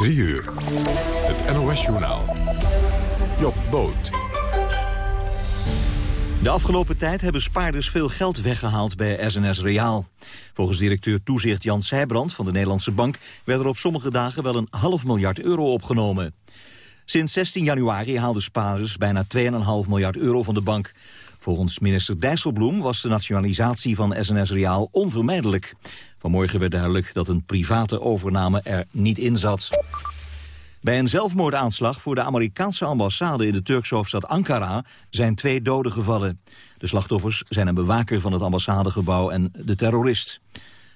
3 uur. Het NOS-journaal. Job Boot. De afgelopen tijd hebben spaarders veel geld weggehaald bij SNS Reaal. Volgens directeur toezicht Jan Seijbrand van de Nederlandse Bank... werden er op sommige dagen wel een half miljard euro opgenomen. Sinds 16 januari haalden spaarders bijna 2,5 miljard euro van de bank. Volgens minister Dijsselbloem was de nationalisatie van SNS Reaal onvermijdelijk. Vanmorgen werd duidelijk dat een private overname er niet in zat. Bij een zelfmoordaanslag voor de Amerikaanse ambassade in de Turkse hoofdstad Ankara zijn twee doden gevallen. De slachtoffers zijn een bewaker van het ambassadegebouw en de terrorist.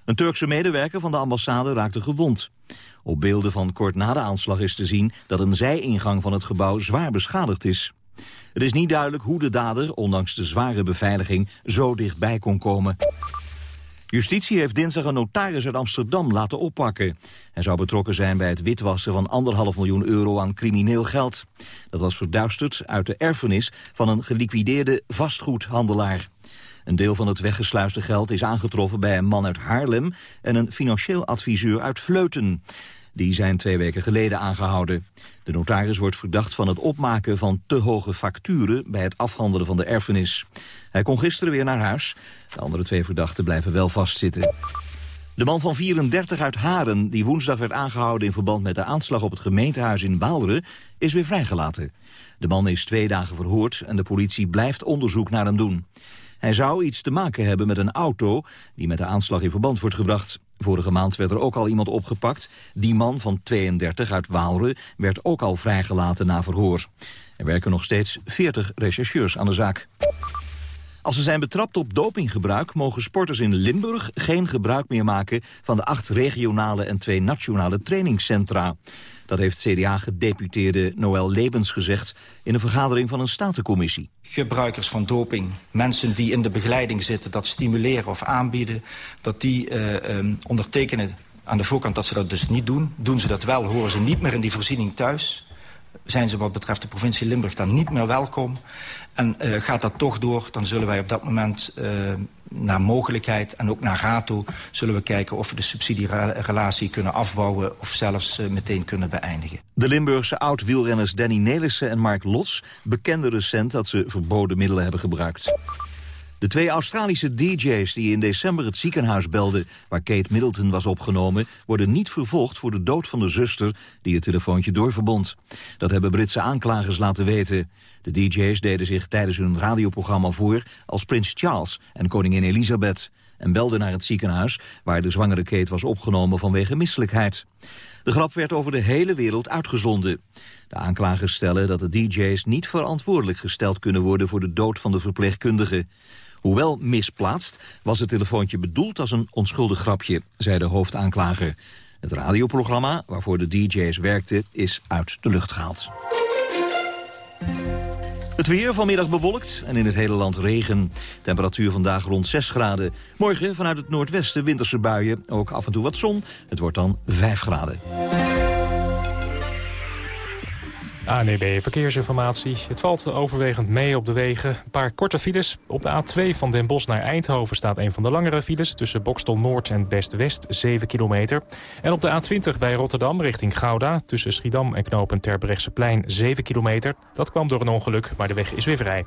Een Turkse medewerker van de ambassade raakte gewond. Op beelden van kort na de aanslag is te zien dat een zijingang van het gebouw zwaar beschadigd is. Het is niet duidelijk hoe de dader, ondanks de zware beveiliging, zo dichtbij kon komen. Justitie heeft dinsdag een notaris uit Amsterdam laten oppakken. Hij zou betrokken zijn bij het witwassen van anderhalf miljoen euro aan crimineel geld. Dat was verduisterd uit de erfenis van een geliquideerde vastgoedhandelaar. Een deel van het weggesluiste geld is aangetroffen bij een man uit Haarlem... en een financieel adviseur uit Vleuten. Die zijn twee weken geleden aangehouden. De notaris wordt verdacht van het opmaken van te hoge facturen... bij het afhandelen van de erfenis. Hij kon gisteren weer naar huis. De andere twee verdachten blijven wel vastzitten. De man van 34 uit Haren, die woensdag werd aangehouden... in verband met de aanslag op het gemeentehuis in Waalre, is weer vrijgelaten. De man is twee dagen verhoord en de politie blijft onderzoek naar hem doen. Hij zou iets te maken hebben met een auto die met de aanslag in verband wordt gebracht. Vorige maand werd er ook al iemand opgepakt. Die man van 32 uit Waalre werd ook al vrijgelaten na verhoor. Er werken nog steeds 40 rechercheurs aan de zaak. Als ze zijn betrapt op dopinggebruik... mogen sporters in Limburg geen gebruik meer maken... van de acht regionale en twee nationale trainingscentra. Dat heeft CDA-gedeputeerde Noël Lebens gezegd... in een vergadering van een statencommissie. Gebruikers van doping, mensen die in de begeleiding zitten... dat stimuleren of aanbieden, dat die uh, um, ondertekenen aan de voorkant dat ze dat dus niet doen. Doen ze dat wel, horen ze niet meer in die voorziening thuis zijn ze wat betreft de provincie Limburg dan niet meer welkom. En uh, gaat dat toch door, dan zullen wij op dat moment uh, naar mogelijkheid en ook naar rato... zullen we kijken of we de subsidierelatie kunnen afbouwen... of zelfs uh, meteen kunnen beëindigen. De Limburgse oud-wielrenners Danny Nelissen en Mark Lots... bekenden recent dat ze verboden middelen hebben gebruikt. De twee Australische DJ's die in december het ziekenhuis belden... waar Kate Middleton was opgenomen... worden niet vervolgd voor de dood van de zuster... die het telefoontje doorverbond. Dat hebben Britse aanklagers laten weten. De DJ's deden zich tijdens hun radioprogramma voor... als prins Charles en koningin Elisabeth... en belden naar het ziekenhuis... waar de zwangere Kate was opgenomen vanwege misselijkheid. De grap werd over de hele wereld uitgezonden. De aanklagers stellen dat de DJ's niet verantwoordelijk gesteld kunnen worden... voor de dood van de verpleegkundige. Hoewel misplaatst, was het telefoontje bedoeld als een onschuldig grapje, zei de hoofdaanklager. Het radioprogramma waarvoor de DJ's werkten is uit de lucht gehaald. Het weer vanmiddag bewolkt en in het hele land regen. Temperatuur vandaag rond 6 graden. Morgen vanuit het noordwesten winterse buien, ook af en toe wat zon. Het wordt dan 5 graden. ANEB Verkeersinformatie. Het valt overwegend mee op de wegen. Een paar korte files. Op de A2 van Den Bosch naar Eindhoven staat een van de langere files... tussen Bokstel Noord en Best-West, 7 kilometer. En op de A20 bij Rotterdam richting Gouda... tussen Schiedam en knopen Terbrechtseplein, 7 kilometer. Dat kwam door een ongeluk, maar de weg is weer vrij.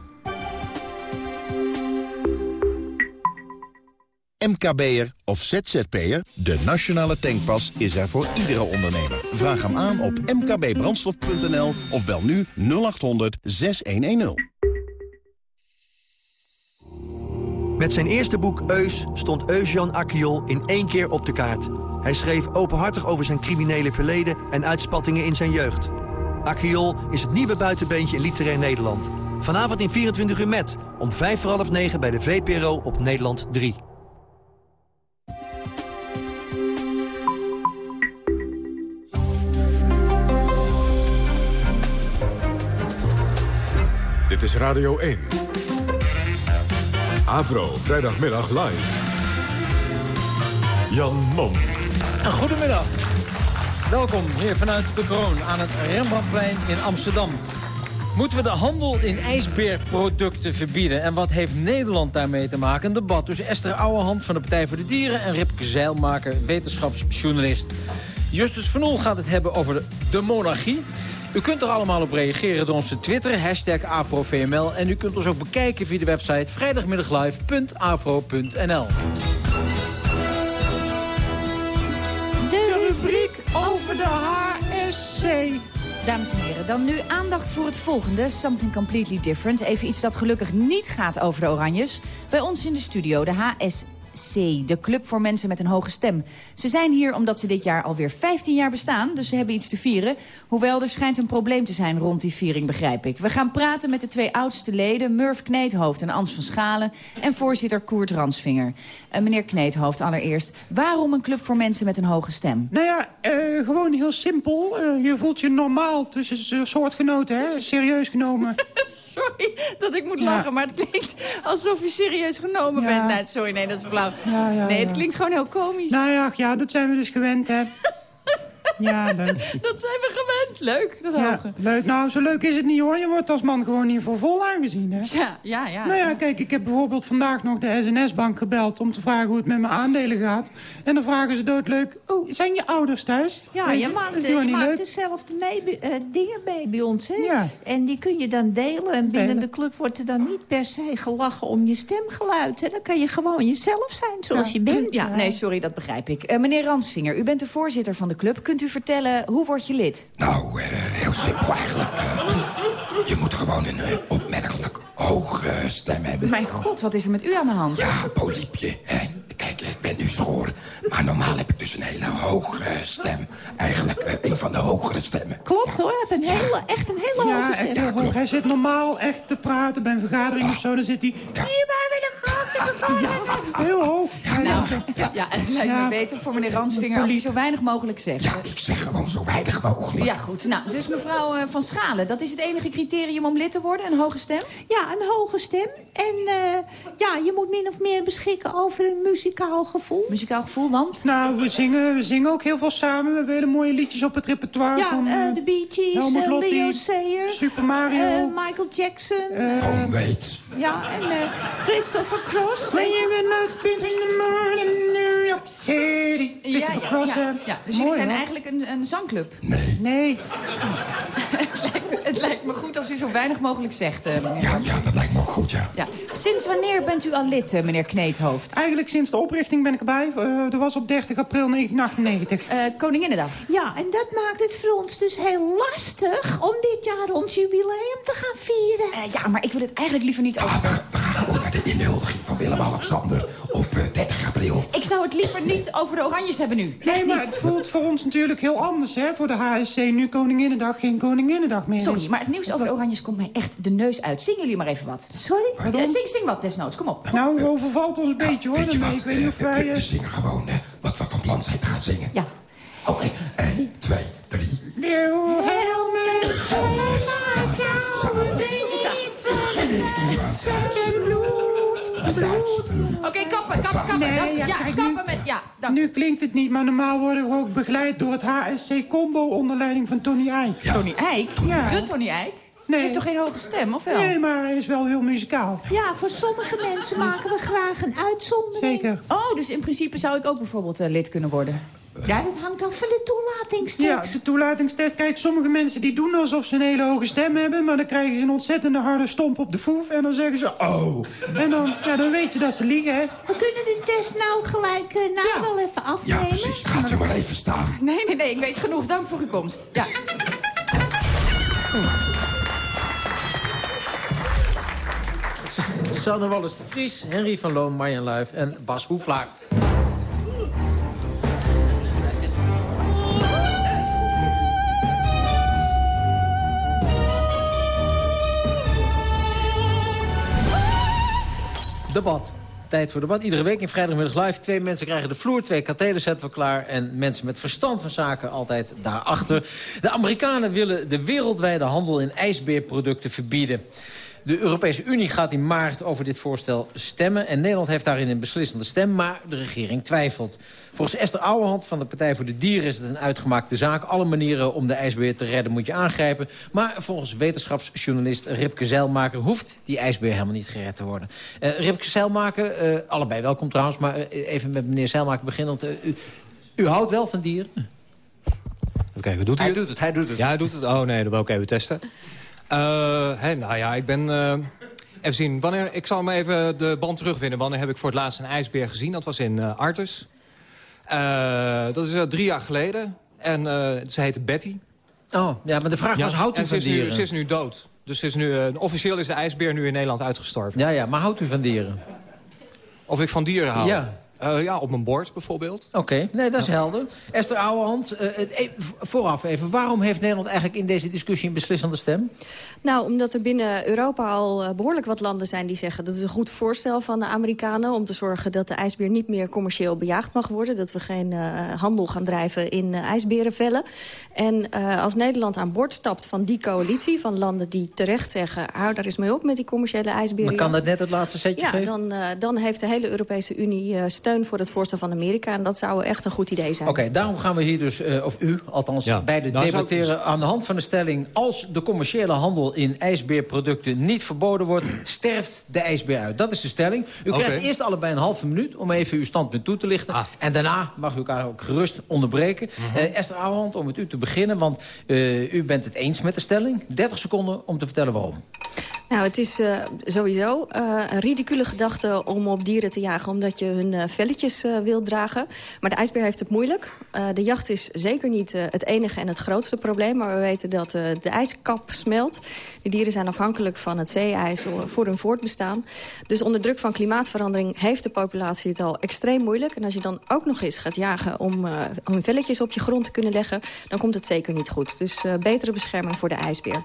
MKB'er of ZZP'er? De Nationale Tankpas is er voor iedere ondernemer. Vraag hem aan op mkbbrandstof.nl of bel nu 0800 6110. Met zijn eerste boek Eus stond Eus-Jan in één keer op de kaart. Hij schreef openhartig over zijn criminele verleden en uitspattingen in zijn jeugd. Akkiol is het nieuwe buitenbeentje in literair Nederland. Vanavond in 24 uur met, om vijf voor half negen bij de VPRO op Nederland 3. Radio 1. Avro, vrijdagmiddag live. Jan Mom. Goedemiddag. Welkom hier vanuit de Kroon aan het Rembrandtplein in Amsterdam. Moeten we de handel in ijsbeerproducten verbieden? En wat heeft Nederland daarmee te maken? Een debat tussen Esther Ouwehand van de Partij voor de Dieren... en Ripke Zeilmaker, wetenschapsjournalist. Justus van Oel gaat het hebben over de monarchie. U kunt er allemaal op reageren door ons te twitteren, hashtag AfroVML. En u kunt ons ook bekijken via de website vrijdagmiddaglive.afro.nl. De rubriek over de HSC. Dames en heren, dan nu aandacht voor het volgende. Something completely different. Even iets dat gelukkig niet gaat over de Oranjes. Bij ons in de studio, de HSC. De club voor mensen met een hoge stem. Ze zijn hier omdat ze dit jaar alweer 15 jaar bestaan, dus ze hebben iets te vieren. Hoewel, er schijnt een probleem te zijn rond die viering, begrijp ik. We gaan praten met de twee oudste leden, Murf Kneethoofd en Ans van Schalen... en voorzitter Koert Ransvinger. Uh, meneer Kneethoofd, allereerst, waarom een club voor mensen met een hoge stem? Nou ja, uh, gewoon heel simpel. Uh, je voelt je normaal tussen soortgenoten, hè? serieus genomen. sorry dat ik moet lachen, maar het klinkt alsof je serieus genomen Ja. bent. Nee, sorry, nee, dat is flauw. Nee, het klinkt gewoon heel komisch. Nou ja, ja, dat zijn we dus gewend, hè. Ja, leuk. Dat zijn we gewend. Leuk, dat Ja, hoge. leuk. Nou, zo leuk is het niet, hoor. Je wordt als man gewoon niet voor vol aangezien, hè. Ja, ja, ja. Nou ja, kijk, ik heb bijvoorbeeld vandaag nog de SNS-bank gebeld... om te vragen hoe het met mijn aandelen gaat. En dan vragen ze doodleuk... Oh, zijn je ouders thuis? Ja, je Dat maakt, is je maakt leuk. dezelfde mee, eh, dingen mee bij ons, hè? Ja. En die kun je dan delen. En binnen Delen. de club wordt er dan niet per se gelachen om je stemgeluid. Hè? Dan kan je gewoon jezelf zijn zoals je bent. Ja, nee, sorry, dat begrijp ik. Eh, meneer Ransvinger, u bent de voorzitter van de club. Kunt u vertellen, hoe word je lid? Nou, eh, heel simpel eigenlijk. Eh, je moet gewoon een eh, opmerkelijk hoge stem hebben. Mijn god, wat is er met u aan de hand? Ja, poliepje. Hè? Kijk, ik ben nu schoor. Maar normaal heb ik dus een hele hoge stem. Eigenlijk eh, een van de hogere stemmen. Klopt hoor, hij heeft een hele, echt een hele Ja, hoge stem. echt heel hoog. Hij zit normaal echt te praten bij een vergadering of zo. Dan zit hij... Hierbij wil ik graag Heel hoog. Nou, ja, het lijkt me Ja. beter voor meneer Ransvinger als hij zo weinig mogelijk zegt. Ja, ik zeg gewoon zo weinig mogelijk. Ja, goed. Nou, dus mevrouw eh, Van Schalen, dat is het enige criterium om lid te worden, een hoge stem? Ja, een hoge stem. En eh, ja, je moet min of meer beschikken over een muzikaal gevoel. Muzikaal gevoel, want? Nou, we zingen, we zingen ook heel veel samen. We hebben hele mooie liedjes op het repertoire. Ja, van, eh, eh, de Bee Gees, eh, Leo Sayer, Super Mario. Michael Jackson. eh, Kom, weet. ja, en eh, Christopher Cross. When you get lost in the morning in New York City. Ja, Christopher ja, Cross, ja. Dus jullie zijn hoor. eigenlijk een, een zangclub. Nee. het, lijkt me, het lijkt me goed als u zo weinig mogelijk zegt, eh, meneer. Ja, ja, dat lijkt me ook goed, ja. Ja. Sinds wanneer bent u al lid, meneer Kneethoofd? Eigenlijk sinds de oprichting ben ik erbij. Eh, dat was op 30 april 1998. Eh Koninginnedag. Ja, en dat maakt het voor ons dus heel lastig om dit jaar ons jubileum te gaan vieren. Eh, ja, maar ik wil het eigenlijk liever niet over... We, we gaan gewoon naar de inhuldiging van Willem-Alexander op 30 april. Ik zou het liever niet over de Oranjes hebben nu. Nee, maar het voelt voor ons natuurlijk heel anders, hè? Voor de HSC nu Koninginnedag, geen Koninginnedag meer. Sorry, maar het nieuws over de Oranjes komt mij echt de neus uit. Zingen jullie maar even wat. Sorry? Ja, zing, zing wat desnoods, kom op. Nou, u overvalt ons een beetje, hoor. Weet je Dan- wat? Ik weet niet of Eh, wij... we, eh, zingen gewoon eh, wat we van plan zijn te gaan zingen. Ja. Oké, 1, 2, 3. Wilhelmus, Oké, kappen, kappen, kappen. Nee, ja, ja, kijk, kappen nu- met... Ja, dank. Nu klinkt het niet, maar normaal worden we ook begeleid door het HSC Combo onder leiding van Tony Eijk. Tony Eijk? Ja. De Tony Eijk? Nee. Heeft toch geen hoge stem, of wel? Nee, maar hij is wel heel muzikaal. Ja, voor sommige mensen maken we graag een uitzondering. Zeker. Oh, dus in principe zou ik ook bijvoorbeeld eh, lid kunnen worden. Ja, dat hangt af van de toelatingstekst. Ja, de toelatingstest. Kijk, sommige mensen die doen alsof ze een hele hoge stem hebben... maar dan krijgen ze een ontzettende harde stomp op de foef... en dan zeggen ze, oh. En dan, ja, dan weet je dat ze liegen, hè. We kunnen de test nou gelijk eh, nou wel even afnemen. Ja, precies. Gaat u maar even staan. Nee, nee, nee, ik weet genoeg. Dank voor uw komst. Ja. Sanne Wallis de Vries, Henry van Loon, Marjan Luif en Bas Hoeflaar. Debat. Tijd voor debat. Iedere week in vrijdagmiddag live. Twee mensen krijgen de vloer, twee katheders zetten we klaar... en mensen met verstand van zaken altijd daarachter. De Amerikanen willen de wereldwijde handel in ijsbeerproducten verbieden. De Europese Unie gaat in maart over dit voorstel stemmen... en Nederland heeft daarin een beslissende stem, maar de regering twijfelt. Volgens Esther Ouwehand van de Partij voor de Dieren is het een uitgemaakte zaak. Alle manieren om de ijsbeer te redden moet je aangrijpen. Maar volgens wetenschapsjournalist Ripke Zeilmaker... hoeft die ijsbeer helemaal niet gered te worden. Eh Ripke Zeilmaker, eh, allebei welkom trouwens... maar eh, even met meneer Zeilmaker beginnend. eh, u, u houdt wel van dieren? Even kijken, doet hij, Hij het? doet het, hij doet het. Ja, hij doet het. Oh nee, dat wil ik even testen. Eh, hè, nou ja, ik ben... eh, even zien, wanneer, ik zal me even de band terugwinnen. Wanneer heb ik voor het laatst een ijsbeer gezien? Dat was in eh, Artus. Eh, dat is eh, drie jaar geleden. En eh, ze heette Betty. Oh, ja, maar de vraag was, houdt u van is, nu, dieren? ze is nu dood. Dus ze is nu, eh, officieel is de ijsbeer nu in Nederland uitgestorven. Ja, ja, maar houdt u van dieren? Of ik van dieren hou? Ja. Eh, ja, op mijn bord bijvoorbeeld. Oké, nee, dat is helder. Esther Ouwehand, eh, het- e- vooraf even. Waarom heeft Nederland eigenlijk in deze discussie een beslissende stem? Nou, omdat er binnen Europa al eh, behoorlijk wat landen zijn die zeggen... dat is een goed voorstel van de Amerikanen... om te zorgen dat de ijsbeer niet meer commercieel bejaagd mag worden. Dat we geen eh, handel gaan drijven in eh, ijsberenvellen. En eh, als Nederland aan boord stapt van die coalitie... van landen die terecht zeggen... hou daar eens mee op met die commerciële ijsberen. Maar kan dat net het laatste setje Ja, geven? dan, eh, dan heeft de hele Europese Unie eh, steun voor het voorstel van Amerika. En dat zou echt een goed idee zijn. Oké, daarom gaan we hier dus, eh, of u althans, Ja. beide Nou, ik debatteren... aan de hand van de stelling... als de commerciële handel in ijsbeerproducten niet verboden wordt... sterft de ijsbeer uit. Dat is de stelling. U krijgt eerst allebei een halve minuut om even uw standpunt toe te lichten. Ah. En daarna mag u elkaar ook gerust onderbreken. Mhm. Eh, Esther Ouwehand, om met u te beginnen, want eh, u bent het eens met de stelling. 30 seconden om te vertellen waarom. Nou, het is eh, sowieso eh, een ridicule gedachte om op dieren te jagen... omdat je hun eh, velletjes wilt dragen. Maar de ijsbeer heeft het moeilijk. De jacht is zeker niet het enige en het grootste probleem. Maar we weten dat de ijskap smelt. De dieren zijn afhankelijk van het zeeijs voor hun voortbestaan. Dus onder druk van klimaatverandering heeft de populatie het al extreem moeilijk. En als je dan ook nog eens gaat jagen om, om hun velletjes op je grond te kunnen leggen... dan komt het zeker niet goed. Dus betere bescherming voor de ijsbeer.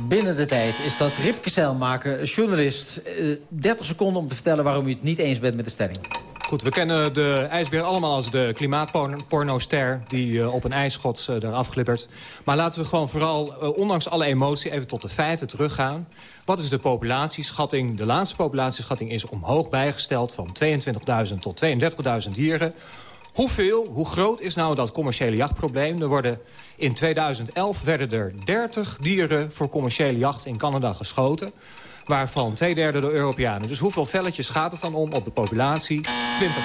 Binnen de tijd is dat Ripke Zeilmaker, journalist. eh, 30 seconden om te vertellen waarom u het niet eens bent met de stelling. Goed, we kennen de ijsbeer allemaal als de klimaatpornoster... die eh, op een ijsschots uh, eraf glibbert. Maar laten we gewoon vooral, ondanks alle emotie... even tot de feiten teruggaan. Wat is de populatieschatting? De laatste populatieschatting is omhoog bijgesteld... van 22.000 tot 32.000 dieren. Hoeveel, hoe groot is nou dat commerciële jachtprobleem? Er worden in 2011 werden er 30 dieren voor commerciële jacht in Canada geschoten waarvan twee derde door Europeanen. Dus hoeveel velletjes gaat het dan om op de populatie? 20.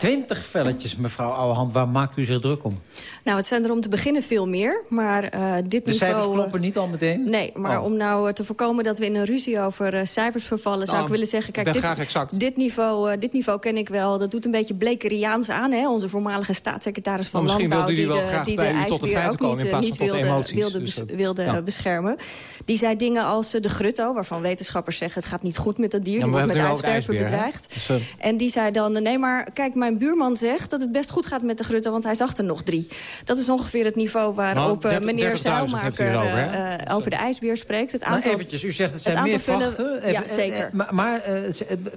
20 velletjes, mevrouw Ouwehand. Waar maakt u zich druk om? Nou, het zijn er om te beginnen veel meer. Maar uh, dit de niveau... cijfers kloppen niet al meteen? Nee, maar oh. om nou uh, te voorkomen dat we in een ruzie over uh, cijfers vervallen... zou Nou, ik willen zeggen, kijk, dit, graag exact. Dit, niveau, dit niveau ken ik wel. Dat doet een beetje Blekeriaans aan, hè? Onze voormalige staatssecretaris van nou, Landbouw... die, de, die de ijsbeer ook komen, niet, wilde, emoties. wilde, Dus, bes wilde ja. beschermen. Die zei dingen als de grutto, waarvan wetenschappers zeggen... het gaat niet goed met dat dier, Ja, die maar wordt met uitsterven bedreigd. Dus, En die zei dan, nee, maar kijk, mijn buurman zegt dat het best goed gaat met de grutto... want hij zag er nog drie. Dat is ongeveer het niveau waarop Nou, 30 meneer 30.000 heeft u Zeilmaker erover, hè? uh, uh, over de ijsbeer spreekt. Het Maar aantal, eventjes, u zegt het zijn het meer vachten. Even, ja, eh, zeker. eh, maar maar eh,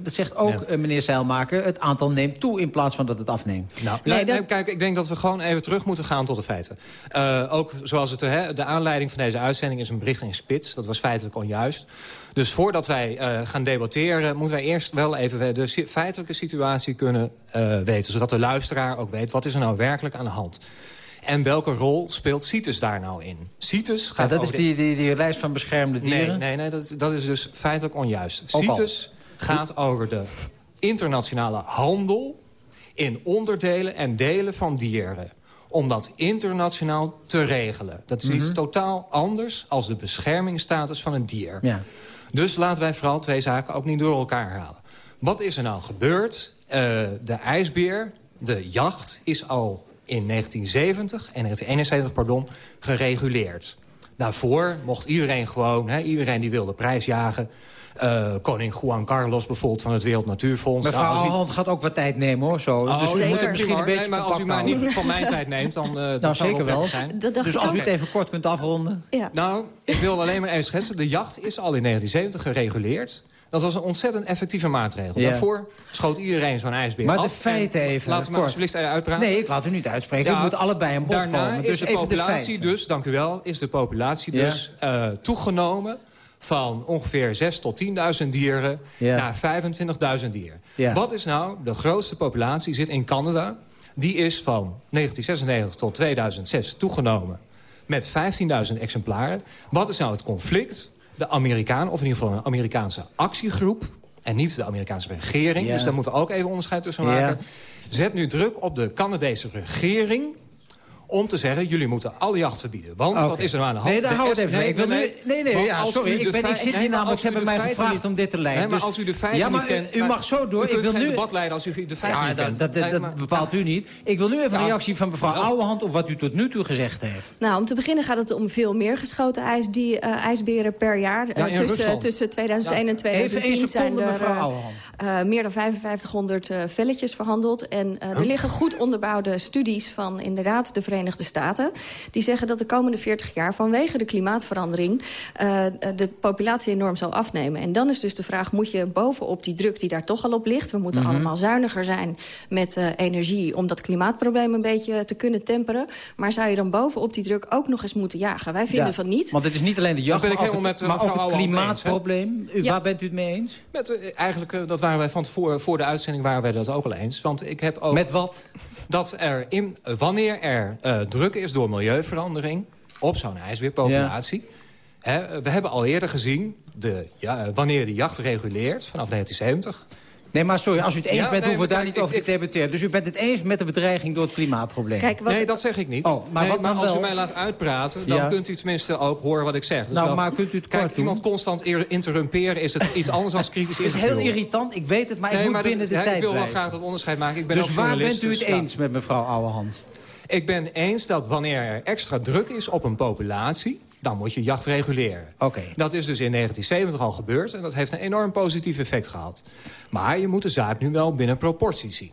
het zegt ook eh, meneer Zeilmaker... het aantal neemt toe in plaats van dat het afneemt. Nou, Nee, dat- kijk, ik denk dat we gewoon even terug moeten gaan tot de feiten. Uh, ook zoals het, hè, de aanleiding van deze uitzending is een bericht in Spits. Dat was feitelijk onjuist. Dus voordat wij uh, gaan debatteren... moeten wij eerst wel even de feitelijke situatie kunnen uh, weten. Zodat de luisteraar ook weet wat is er nou werkelijk aan de hand. En welke rol speelt CITES daar nou in? CITES Ja, gaat dat is die, die, die lijst van beschermde dieren. Nee, nee, nee dat, is- dat is dus feitelijk onjuist. Ook al. CITES gaat over de internationale handel in onderdelen en delen van dieren. Om dat internationaal te regelen. Dat is iets Mhm. totaal anders als de beschermingsstatus van een dier. Ja. Dus laten wij vooral twee zaken ook niet door elkaar halen. Wat is er nou gebeurd? Uh, de ijsbeer, de jacht, is al in 1970 en 1971 pardon, gereguleerd. Daarvoor mocht iedereen gewoon, iedereen die wilde prijsjagen... Uh, koning Juan Carlos bijvoorbeeld van het Wereld Natuurfonds. Mevrouw Nou, u- gaat ook wat tijd nemen, hoor. Zo. Oh, dus zeker. moet het misschien een beetje nee, maar als u maar niet van mijn tijd neemt, dan uh, dat Nou, zou zeker wel zijn. Dat dacht Dus als u het even kort kunt afronden. Ja. Nou, ik wil alleen maar even schetsen. De jacht is al in 1970 gereguleerd. Dat was een ontzettend effectieve maatregel. Ja. Daarvoor schoot iedereen zo'n ijsbeer Maar de af. feiten En even, Laten we maar kort. alsjeblieft even uitpraten. Nee, ik laat u niet uitspreken. Ja, u moet allebei een bod Daarna komen. is Dus de even de populatie feiten. dus, dank u wel, is de populatie Ja. dus eh, toegenomen van ongeveer 6 tot 10.000 dieren Ja. naar 25.000 dieren. Ja. Wat is nou de grootste populatie? Zit in Canada. Die is van 1996 tot 2006 toegenomen met 15.000 exemplaren. Wat is nou het conflict? De Amerikanen, of in ieder geval een Amerikaanse actiegroep... en niet de Amerikaanse regering, Ja. dus daar moeten we ook even onderscheid tussen maken... zet nu druk op de Canadese regering om te zeggen... jullie moeten alle jacht verbieden. Want wat is er nou aan de hand? Nee, daar hou het even mee. Ik wil nu- nee, nee, ja, sorry, ik ben- ik zit hier namelijk, ze hebben de mij gevraagd niet- om dit te leiden. Nee, maar Dus- als u de feiten Ja, maar niet kent... u mag zo door. U Ik kunt wil geen nu- debat leiden als u de feiten Ja, niet dat, kent. dat, bepaalt u niet. Ik wil nu even een reactie van mevrouw Ja. Ouwehand... op wat u tot nu toe gezegd heeft. Nou, om te beginnen gaat het om veel meer geschoten ijs, die, eh, ijsberen per jaar. Ja, Eh, tussen, tussen 2001 en Even één 2010 zijn er mevrouw eh, Ouwehand. meer dan 5500 eh, velletjes verhandeld. En eh, er liggen goed onderbouwde studies van inderdaad de Verenigde Staten. Die zeggen dat de komende 40 jaar vanwege de klimaatverandering... eh, de populatie enorm zal afnemen. En dan is dus de vraag, moet je bovenop die druk die daar toch al op ligt... we moeten Mhm. allemaal zuiniger zijn met eh, energie... om dat klimaatprobleem een beetje te kunnen temperen. Maar zou je dan bovenop die druk ook nog eens moeten jagen? Wij vinden Ja, van niet. Want het is niet alleen de jacht, ben ik maar ook helemaal het, met, eh, maar ook mevrouw het klimaatprobleem. U, Ja. Waar bent u het mee eens? Met, eh, eigenlijk, eh, dat waren wij van tevoren, voor de uitzending waren wij dat ook al eens. Want ik heb ook... Met wat? Dat er in, wanneer er eh, druk is door milieuverandering op zo'n ijsbeerpopulatie... Hè, we hebben al eerder gezien, de, ja, eh, wanneer de jacht reguleert vanaf 1970... Nee, maar sorry, als u het eens Ja, bent, nee, hoeven we daar niet over te debatteren. Dus u bent het eens met de bedreiging door het klimaatprobleem? Kijk, wat- nee, dat zeg ik niet. Oh, maar nee, wat maar als u mij laat uitpraten, dan Ja. kunt u tenminste ook horen wat ik zeg. Dus Nou, wel- maar kunt u het Kijk, kort doen? iemand constant interrumperen is het iets anders dan kritisch Het is heel irritant, ik weet het, maar ik Nee, moet maar dat- binnen de ja, tijd Ik wil wel blijven. graag dat onderscheid maken. Ik ben Dus ook waar bent u het dus eens met mevrouw Ouwehand? Ik ben eens dat wanneer er extra druk is op een populatie... dan moet je jacht reguleren. Oké. Dat is dus in 1970 al gebeurd en dat heeft een enorm positief effect gehad. Maar je moet de zaak nu wel binnen proporties zien.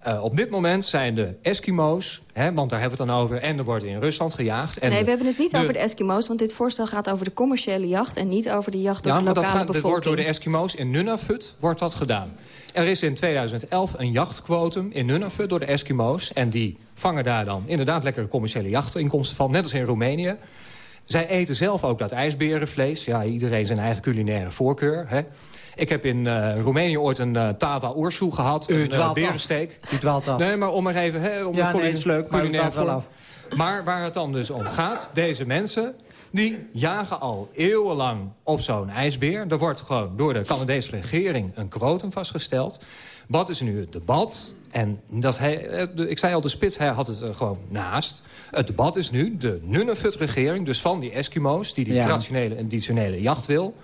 Eh, op dit moment zijn de Eskimo's, hè, want daar hebben we het dan over... en er wordt in Rusland gejaagd. En nee, we hebben het niet de- over de Eskimo's, want dit voorstel gaat over de commerciële jacht... en niet over de jacht door Ja, de maar dat, lokale gaat, bevolking. wordt door de Eskimo's in Nunavut wordt dat gedaan. Er is in 2011 een jachtquotum in Nunavut door de Eskimo's. En die vangen daar dan inderdaad lekkere commerciële jachtinkomsten van. Net als in Roemenië. Zij eten zelf ook dat ijsberenvlees. Ja, iedereen zijn eigen culinaire voorkeur. Hè. Ik heb in eh, Roemenië ooit een eh, tava ursu gehad. U een eh, dwaalt af. berensteek. U dwaalt af. Nee, maar om maar even... Hè, om Ja, nee, is leuk, maar u culinair dwaalt wel voor- Maar waar het dan dus om gaat, deze mensen... die jagen al eeuwenlang op zo'n ijsbeer. Er wordt gewoon door de Canadese regering een quotum vastgesteld. Wat is nu het debat? En dat hij, eh, ik zei al, de spits hij had het er gewoon naast. Het debat is nu de Nunavut-regering, dus van die Eskimo's... die die Ja. traditionele en traditionele jacht wil,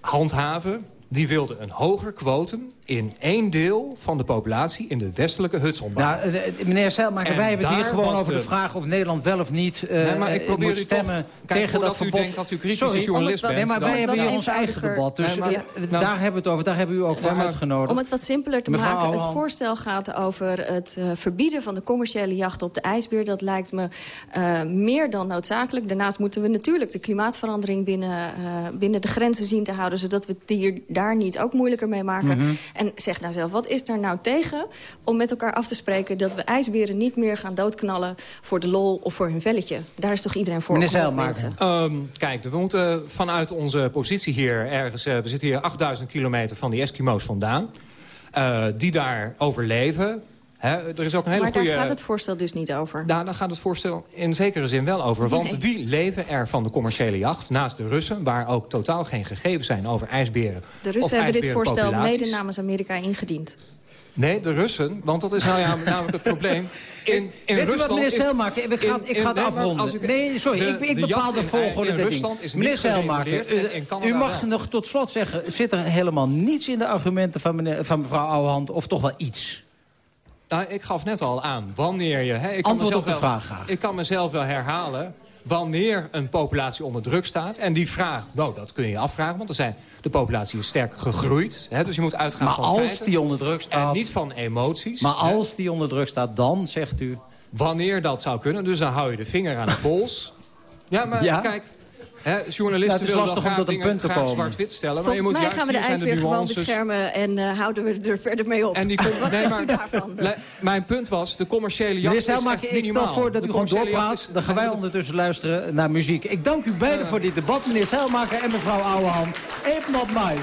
handhaven... die wilde een hoger quotum in één deel van de populatie... in de westelijke Hudsonbaan. Nou, eh, eh, meneer En wij hebben het hier gewoon over de... de- vraag of Nederland wel of niet eh, Nee, maar ik probeer moet toch- stemmen Kijk, tegen dat u verbod. denkt dat u kritisch Sorry, journalist bent... Nee, maar wij hebben wat hier ons eigen debat. Dus Nee, maar- nou- daar hebben we het over. Daar hebben we u ook voor maar- uitgenodigd. Om het wat simpeler te Mevrouw maken, het voorstel gaat over het verbieden van de commerciële jacht op de ijsbeer. Dat lijkt me eh, meer dan noodzakelijk. Daarnaast moeten we natuurlijk de klimaatverandering binnen, eh, binnen de grenzen zien te houden. Zodat we het hier, daar niet ook moeilijker mee maken. Mhm. En zeg nou zelf, wat is daar nou tegen om met elkaar af te spreken... dat we ijsberen niet meer gaan doodknallen voor de lol of voor hun velletje? Daar is toch iedereen voor? Meneer? Ehm, kijk, we moeten vanuit onze positie hier ergens... eh, we zitten hier 8000 kilometer van die Eskimo's vandaan. eh, die daar overleven. Hè, er is ook een hele Maar goede... daar gaat het voorstel dus niet over. Nou, daar gaat het voorstel in zekere zin wel over. Want Nee. wie leven er van de commerciële jacht? Naast de Russen, waar ook totaal geen gegevens zijn over ijsberen. De Russen hebben dit voorstel mede namens Amerika ingediend. Nee, de Russen, want dat is nou ja, namelijk het probleem. In, in Weet u wat, meneer Selmaker? Ik ga, in- ik ga het afronden. ik- nee, sorry, de- ik, ik de bepaal de volgorde in Rusland is Meneer Selmaker, gereguleerd u, en in Canada u mag wel. nog tot slot zeggen... zit er helemaal niets in de argumenten van, meneer, van mevrouw Ouwehand... of toch wel iets? Nou, ik gaf net al aan, wanneer je... Hè, ik kan Antwoord mezelf op de wel- vraag graag. Ik kan mezelf wel herhalen wanneer een populatie onder druk staat. En die vraag, nou, dat kun je je afvragen, want er zijn, de populatie is sterk gegroeid. Hè, dus je moet uitgaan Maar van als feiten. die onder druk staat... En niet van emoties. Maar hè. als die onder druk staat, dan zegt u... Wanneer dat zou kunnen, dus dan hou je de vinger aan de pols. Ja, maar Ja? kijk, het journalisten is willen wel lastig om graag tot een dingen punt te graag komen. zwart-wit stellen. maar je Volgens moet mij juist, gaan we de ijsbeer gewoon nuances. beschermen en eh, houden we er verder mee op. En die, Wat nee, zegt maar- u daarvan? Mijn punt was, de commerciële jacht Meneer is echt Selmaker, ik stel minimaal. voor dat u gewoon doorpraat. is- Dan gaan wij ondertussen luisteren naar muziek. Ik dank u beiden voor dit debat, meneer Selmaker en mevrouw Ouwehand. Even not nice.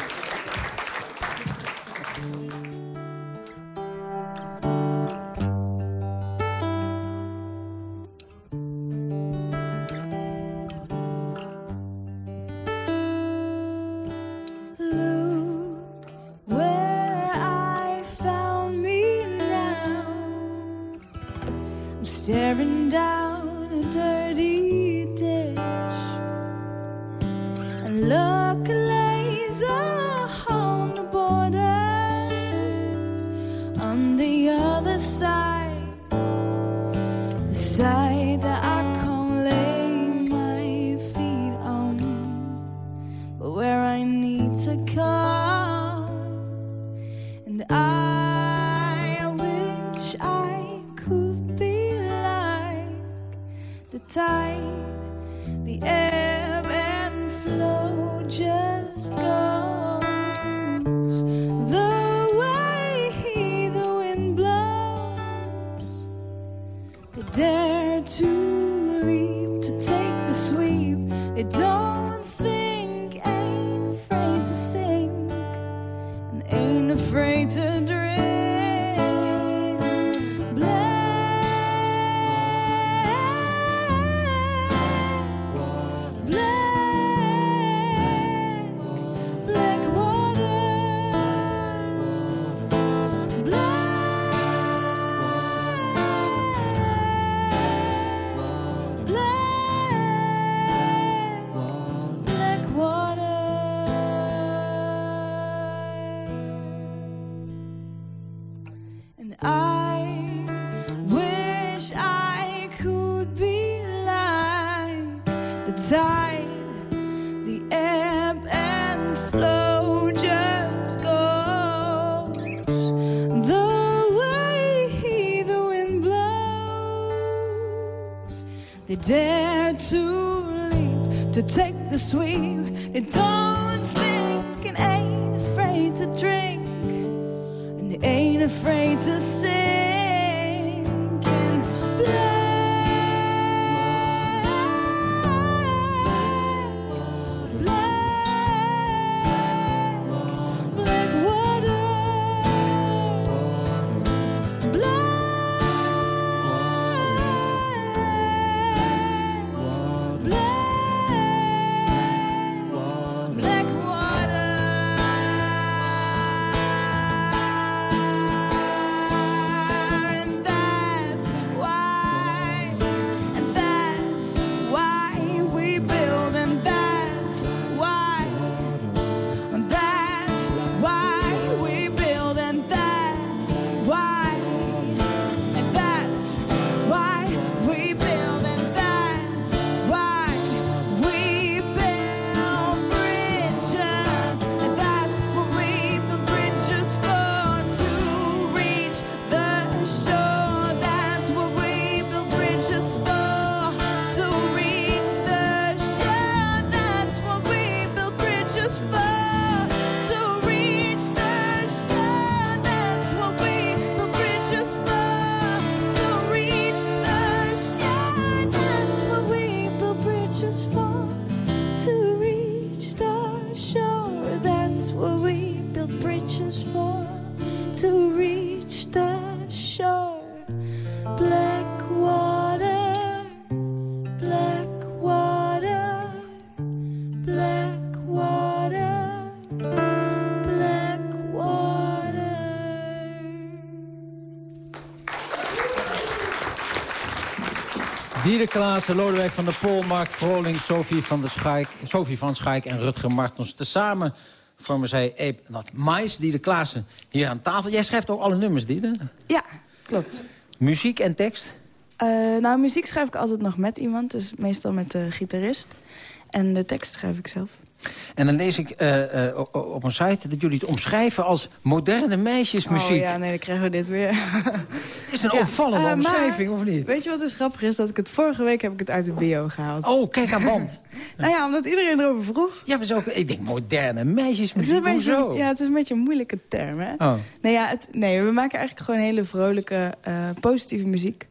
Diede Klaassen, Lodewijk van der Pol, Mark Vroling, Sophie van, der Schaik, Sophie van Schaik en Rutger Martens. Tezamen vormen zij Ape Not Mice. Diede Klaassen hier aan tafel. Jij schrijft ook alle nummers, Diede? Ja, klopt. Muziek en tekst? Eh, nou, muziek schrijf ik altijd nog met iemand. Dus meestal met de gitarist. En de tekst schrijf ik zelf. En dan lees ik eh, eh, op een site dat jullie het omschrijven als moderne meisjesmuziek. Oh ja, nee, dan krijgen we dit weer. Is een Ja, opvallende eh, maar omschrijving, of niet? Weet je wat dus grappig is? Dat ik het vorige week heb ik het uit de bio gehaald. Oh, kijk aan band. nou ja, omdat iedereen erover vroeg. Ja, maar zo, ik denk moderne Het is, meisjesmuziek, een beetje, hoezo? ja, het is een beetje een moeilijke term, hè? Oh. Nee, ja, het, nee, we maken eigenlijk gewoon hele vrolijke, positieve muziek.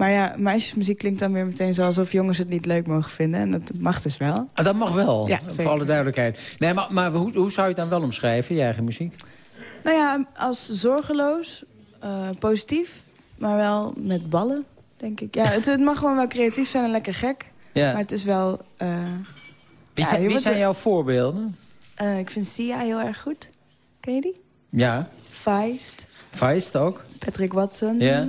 Maar ja, meisjesmuziek klinkt dan weer meteen zo alsof jongens het niet leuk mogen vinden. En dat mag dus wel. Ah, dat mag wel, Ja, voor alle duidelijkheid. Nee, maar, maar hoe, hoe zou je het dan wel omschrijven, je eigen muziek? Nou ja, als zorgeloos, eh, positief, maar wel met ballen, denk ik. Ja, het, het mag gewoon wel creatief zijn en lekker gek. Ja. Maar het is wel... eh, Wie, ja, zijn, wie jouw voorbeelden? eh, ik vind Sia heel erg goed. Ken je die? Ja, Feist, Feist ook. Patrick Watson. Ja.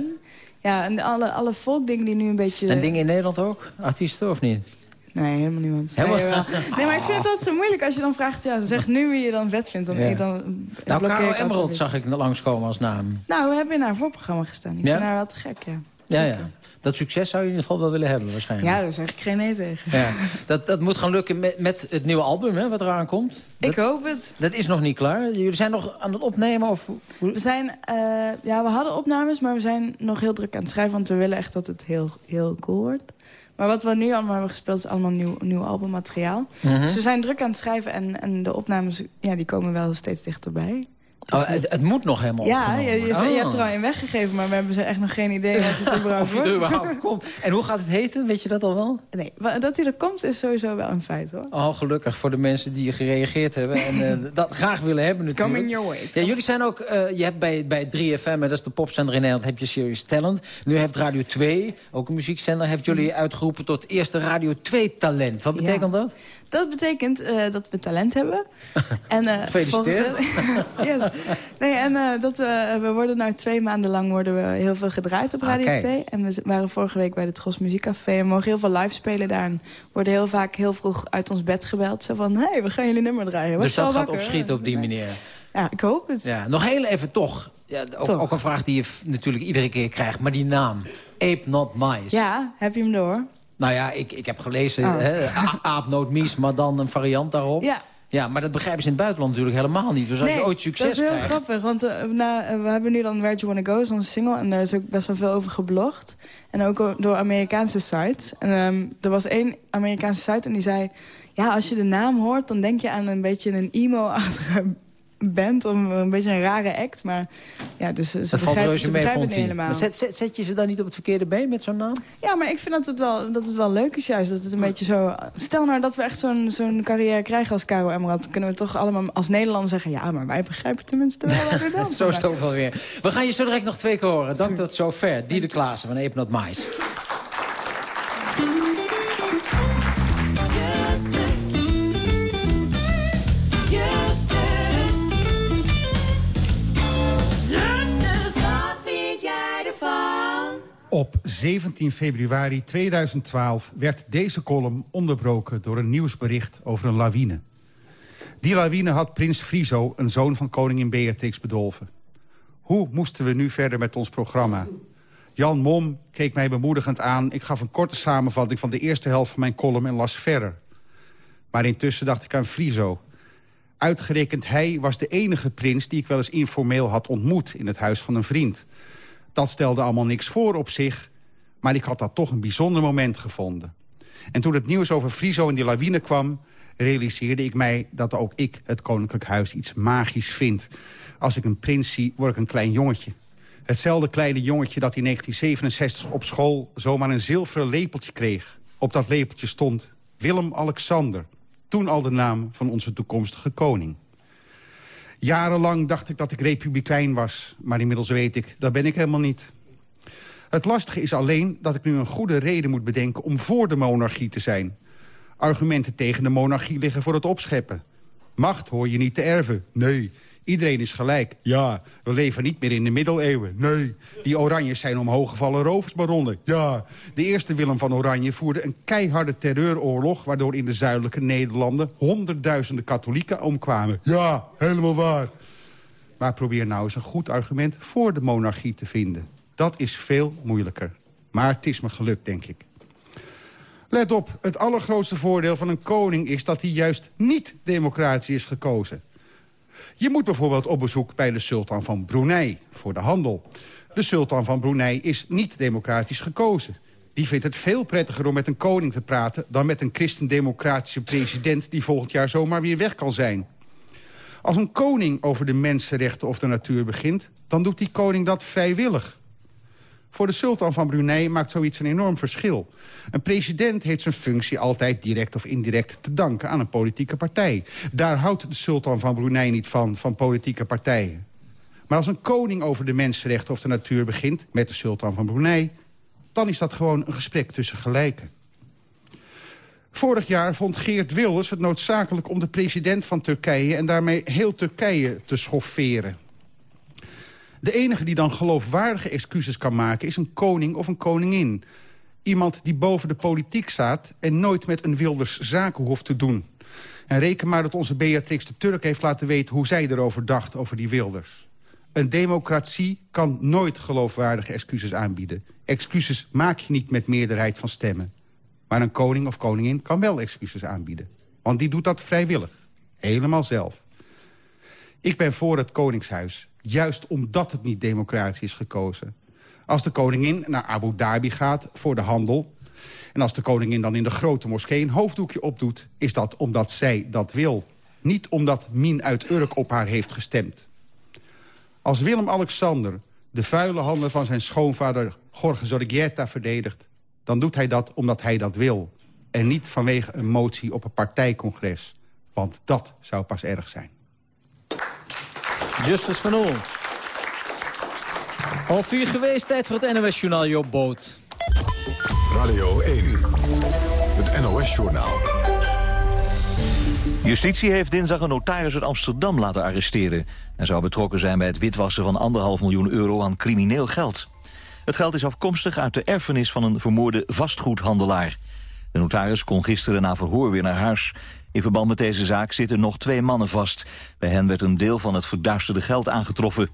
Ja, en alle, alle folkdingen die nu een beetje... En dingen in Nederland ook? Artiesten of niet? Nee, helemaal niemand. Helemaal- Nee, jawel. nee, maar ik vind het altijd zo moeilijk als je dan vraagt... Ja, zeg nu wie je dan vet vindt. Dan, Ja. ik dan Nou, Caro Emerald zag ik langskomen als naam. Nou, we hebben in haar voorprogramma gestaan. Ik Ja? vind haar wel te gek, ja. Ja, ja. Dat succes zou je in ieder geval wel willen hebben waarschijnlijk. Ja, daar zeg ik geen nee tegen. Ja. Dat, dat moet gaan lukken met, met het nieuwe album hè, wat eraan komt. ik hoop het. Dat is nog niet klaar. Jullie zijn nog aan het opnemen? Of... We zijn, eh, ja, we hadden opnames, maar we zijn nog heel druk aan het schrijven... want we willen echt dat het heel, heel cool wordt. Maar wat we nu allemaal hebben gespeeld is allemaal nieuw, nieuw albummateriaal. Mhm. Dus we zijn druk aan het schrijven en, en de opnames ja, die komen wel steeds dichterbij. Oh, het, het moet nog helemaal Ja, je, je, hebt er al een weggegeven, maar we hebben ze echt nog geen idee wat het überhaupt er wordt. komt. En hoe gaat het heten? Weet je dat al wel? Nee, dat hij er komt is sowieso wel een feit, hoor. Oh, gelukkig voor de mensen die gereageerd hebben. En eh, dat graag willen hebben natuurlijk. coming your way. Ja, jullie zijn ook... eh, je hebt bij, bij 3FM, en dat is de popzender in Nederland... heb je Serious Talent. Nu heeft Radio 2, ook een muziekzender... heeft jullie uitgeroepen tot eerste Radio 2-talent. Wat betekent dat? Dat betekent eh, dat we talent hebben. en, eh, Gefeliciteerd. volgens- yes. Nee, en eh, dat we, we worden nou twee maanden lang worden we heel veel gedraaid op Radio kijk. 2. En we waren vorige week bij de Tros Muziekcafé. En mogen heel veel live spelen daar. En worden heel vaak heel vroeg uit ons bed gebeld. Zo van, hé, hey, we gaan jullie nummer draaien. Was dus dat gaat wakker? opschieten op die manier. Ja, ik hoop het. Ja, nog heel even toch. Ja, ook, Toch. ook een vraag die je natuurlijk iedere keer krijgt. Maar die naam. Ape Not Mice. Ja, heb je hem door? Nou ja, ik, ik heb gelezen Oh. hè, a- aap, noot, mies, maar dan een variant daarop. Ja. Ja, maar dat begrijpen ze in het buitenland natuurlijk helemaal niet. Dus als je ooit succes dat is heel krijgt... grappig. Want eh, na, eh, we hebben nu dan Where You Wanna Go, is onze single. En daar is ook best wel veel over geblogd. En ook door Amerikaanse sites. En ehm, er was één Amerikaanse site en die zei... Ja, als je de naam hoort, dan denk je aan een beetje een emo-achtige band. Om een beetje een rare act. Maar ja, dus ze Dat begrijpen, ze het niet helemaal. zet, zet, zet je ze dan niet op het verkeerde been met zo'n naam? Ja, maar ik vind dat het wel, dat het wel leuk is juist. Dat het een beetje zo... Stel nou dat we echt zo'n zo'n carrière krijgen als Caro Emerald... dan kunnen we toch allemaal als Nederlander zeggen... ja, maar wij begrijpen tenminste wel wat we dansen. Zo is het ook wel weer. We gaan je zo direct nog twee keer horen. Dank tot zover. Diede Klaassen van Ape Not Op 17 februari 2012 werd deze column onderbroken door een nieuwsbericht over een lawine. Die lawine had prins Friso, een zoon van koningin Beatrix, bedolven. Hoe moesten we nu verder met ons programma? Jan Mom keek mij bemoedigend aan. Ik gaf een korte samenvatting van de eerste helft van mijn column en las verder. Maar intussen dacht ik aan Friso. Uitgerekend hij was de enige prins die ik wel eens informeel had ontmoet... in het huis van een vriend. Dat stelde allemaal niks voor op zich, maar ik had dat toch een bijzonder moment gevonden. En toen het nieuws over Friso en die lawine kwam... realiseerde ik mij dat ook ik het Koninklijk Huis iets magisch vind. Als ik een prins zie, word ik een klein jongetje. Hetzelfde kleine jongetje dat in 1967 op school zomaar een zilveren lepeltje kreeg. Op dat lepeltje stond Willem-Alexander. Toen al de naam van onze toekomstige koning. Jarenlang dacht ik dat ik republikein was. Maar inmiddels weet ik, dat ben ik helemaal niet. Het lastige is alleen dat ik nu een goede reden moet bedenken... om voor de monarchie te zijn. Argumenten tegen de monarchie liggen voor het opscheppen. Macht hoor je niet te erven. Nee, iedereen is gelijk. Ja, we leven niet meer in de middeleeuwen. Nee, die oranjes zijn omhooggevallen roversbaronnen. Ja, de eerste Willem van Oranje voerde een keiharde terreuroorlog... waardoor in de zuidelijke Nederlanden honderdduizenden katholieken omkwamen. Ja, helemaal waar. Maar probeer nou eens een goed argument voor de monarchie te vinden. Dat is veel moeilijker. Maar het is me gelukt, denk ik. Let op, het allergrootste voordeel van een koning is dat hij juist niet democratisch is gekozen. Je moet bijvoorbeeld op bezoek bij de sultan van Brunei voor de handel. De sultan van Brunei is niet democratisch gekozen. Die vindt het veel prettiger om met een koning te praten... dan met een christendemocratische president die volgend jaar zomaar weer weg kan zijn. Als een koning over de mensenrechten of de natuur begint... dan doet die koning dat vrijwillig. Voor de sultan van Brunei maakt zoiets een enorm verschil. Een president heeft zijn functie altijd direct of indirect te danken aan een politieke partij. Daar houdt de sultan van Brunei niet van, van politieke partijen. Maar als een koning over de mensenrechten of de natuur begint... met de sultan van Brunei, dan is dat gewoon een gesprek tussen gelijken. Vorig jaar vond Geert Wilders het noodzakelijk om de president van Turkije... en daarmee heel Turkije te schofferen. De enige die dan geloofwaardige excuses kan maken... is een koning of een koningin. Iemand die boven de politiek staat... en nooit met een Wilders zaken hoeft te doen. En reken maar dat onze Beatrix de Turk heeft laten weten... hoe zij erover dacht, over die Wilders. Een democratie kan nooit geloofwaardige excuses aanbieden. Excuses maak je niet met meerderheid van stemmen. Maar een koning of koningin kan wel excuses aanbieden. Want die doet dat vrijwillig. Helemaal zelf. Ik ben voor het koningshuis. Juist omdat het niet democratisch is gekozen. Als de koningin naar Abu Dhabi gaat voor de handel... en als de koningin dan in de grote moskee een hoofddoekje opdoet... is dat omdat zij dat wil. Niet omdat Min uit Urk op haar heeft gestemd. Als Willem-Alexander de vuile handen van zijn schoonvader Jorge Zorregieta verdedigt... dan doet hij dat omdat hij dat wil. En niet vanwege een motie op een partijcongres. Want dat zou pas erg zijn. Justus van Oel. Al vier geweest, tijd voor het NOS-journaal Job Boot. Radio 1, het NOS-journaal. Justitie heeft dinsdag een notaris uit Amsterdam laten arresteren... en zou betrokken zijn bij het witwassen van anderhalf miljoen euro aan crimineel geld. Het geld is afkomstig uit de erfenis van een vermoorde vastgoedhandelaar. De notaris kon gisteren na verhoor weer naar huis. In verband met deze zaak zitten nog twee mannen vast. Bij hen werd een deel van het verduisterde geld aangetroffen.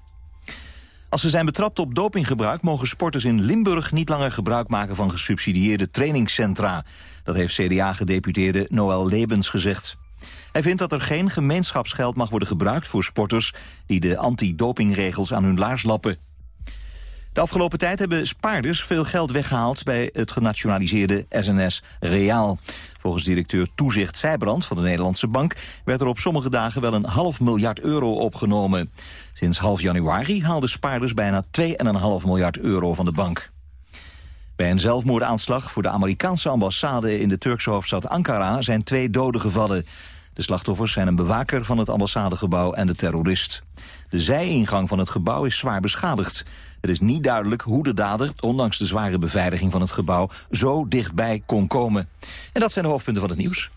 Als ze zijn betrapt op dopinggebruik... mogen sporters in Limburg niet langer gebruik maken van gesubsidieerde trainingscentra. Dat heeft CDA-gedeputeerde Noël Lebens gezegd. Hij vindt dat er geen gemeenschapsgeld mag worden gebruikt voor sporters... die de anti-dopingregels aan hun laars lappen. De afgelopen tijd hebben spaarders veel geld weggehaald... bij het genationaliseerde SNS Reaal. Volgens directeur Toezicht Zijbrand van de Nederlandse Bank... werd er op sommige dagen wel een half miljard euro opgenomen. Sinds half januari haalden spaarders bijna 2,5 miljard euro van de bank. Bij een zelfmoordaanslag voor de Amerikaanse ambassade in de Turkse hoofdstad Ankara zijn twee doden gevallen. De slachtoffers zijn een bewaker van het ambassadegebouw en de terrorist. De zijingang van het gebouw is zwaar beschadigd. Het is niet duidelijk hoe de dader, ondanks de zware beveiliging van het gebouw, zo dichtbij kon komen. En dat zijn de hoofdpunten van het nieuws.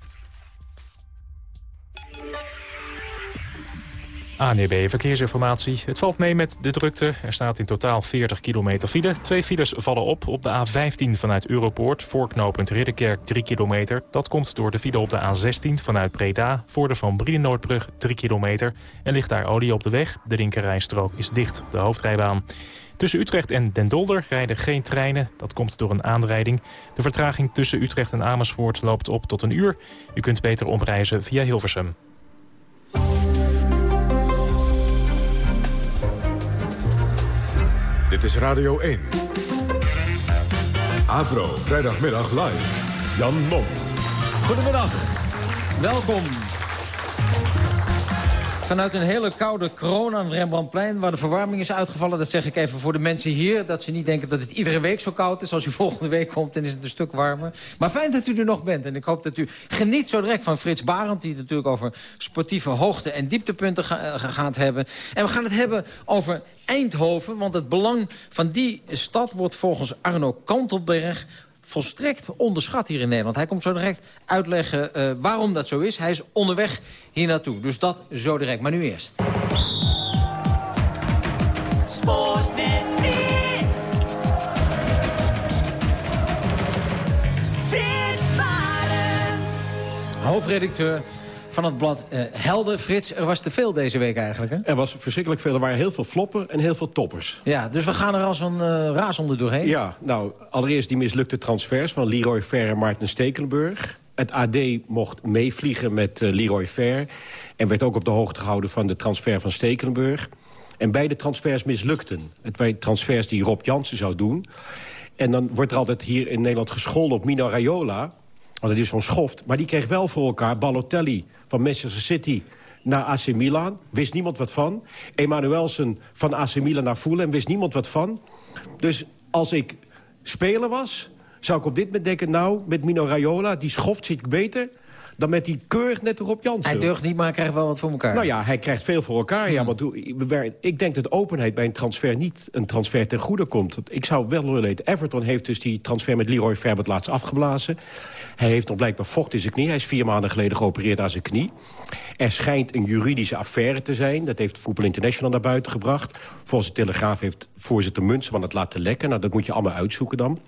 ANEB Verkeersinformatie. Het valt mee met de drukte. Er staat in totaal 40 kilometer file. Twee files vallen op op de A15 vanuit Europoort... voorknopend Ridderkerk 3 kilometer. Dat komt door de file op de A16 vanuit Breda... voor de Van Brienenoordbrug 3 kilometer. En ligt daar olie op de weg. De linkerrijstrook is dicht de hoofdrijbaan. Tussen Utrecht en Den Dolder rijden geen treinen. Dat komt door een aanrijding. De vertraging tussen Utrecht en Amersfoort loopt op tot een uur. U kunt beter omreizen via Hilversum. Dit is Radio 1. Avro, vrijdagmiddag live. Jan Mom. Goedemiddag. Welkom. Vanuit een hele koude kroon aan Rembrandtplein... waar de verwarming is uitgevallen. Dat zeg ik even voor de mensen hier. Dat ze niet denken dat het iedere week zo koud is. Als u volgende week komt, dan is het een stuk warmer. Maar fijn dat u er nog bent. En ik hoop dat u geniet zo direct van Frits Barend... die het natuurlijk over sportieve hoogte- en dieptepunten ga gaat hebben. En we gaan het hebben over Eindhoven. Want het belang van die stad wordt volgens Arno Kantelberg volstrekt onderschat hier in Nederland. Hij komt zo direct uitleggen uh, waarom dat zo is. Hij is onderweg hier naartoe. Dus dat zo direct. Maar nu eerst. Sport met Frits. Frits Barend. Hoofdredacteur van het blad uh, Helden. Frits, er was te veel deze week eigenlijk, hè? Er was verschrikkelijk veel. Er waren heel veel floppen en heel veel toppers. Ja, dus we gaan er als een uh, razende doorheen. Ja, nou, allereerst die mislukte transfers van Leroy Fer en Maarten Stekelenburg. Het AD mocht meevliegen met uh, Leroy Fer... en werd ook op de hoogte gehouden van de transfer van Stekelenburg. En beide transfers mislukten. Het waren transfers die Rob Jansen zou doen. En dan wordt er altijd hier in Nederland gescholden op Mino Raiola... Want dat is zo'n schoft. Maar die kreeg wel voor elkaar Balotelli van Manchester City naar AC Milan. Wist niemand wat van. Emanuelsen van AC Milan naar Fulham. Wist niemand wat van. Dus als ik speler was, zou ik op dit moment denken... nou, met Mino Raiola, die schoft zit ik beter dan met die keurig net Rob Jansen. Hij deugt niet, maar hij krijgt wel wat voor elkaar. Nou ja, hij krijgt veel voor elkaar. Ja, want ik denk dat openheid bij een transfer niet een transfer ten goede komt. Ik zou wel willen weten. Everton heeft dus die transfer met Leroy Verbert laatst afgeblazen. Hij heeft nog blijkbaar vocht in zijn knie. Hij is vier maanden geleden geopereerd aan zijn knie. Er schijnt een juridische affaire te zijn. Dat heeft Voetbal International naar buiten gebracht. Volgens de Telegraaf heeft voorzitter Muntsman het laten lekken. Nou, dat moet je allemaal uitzoeken dan.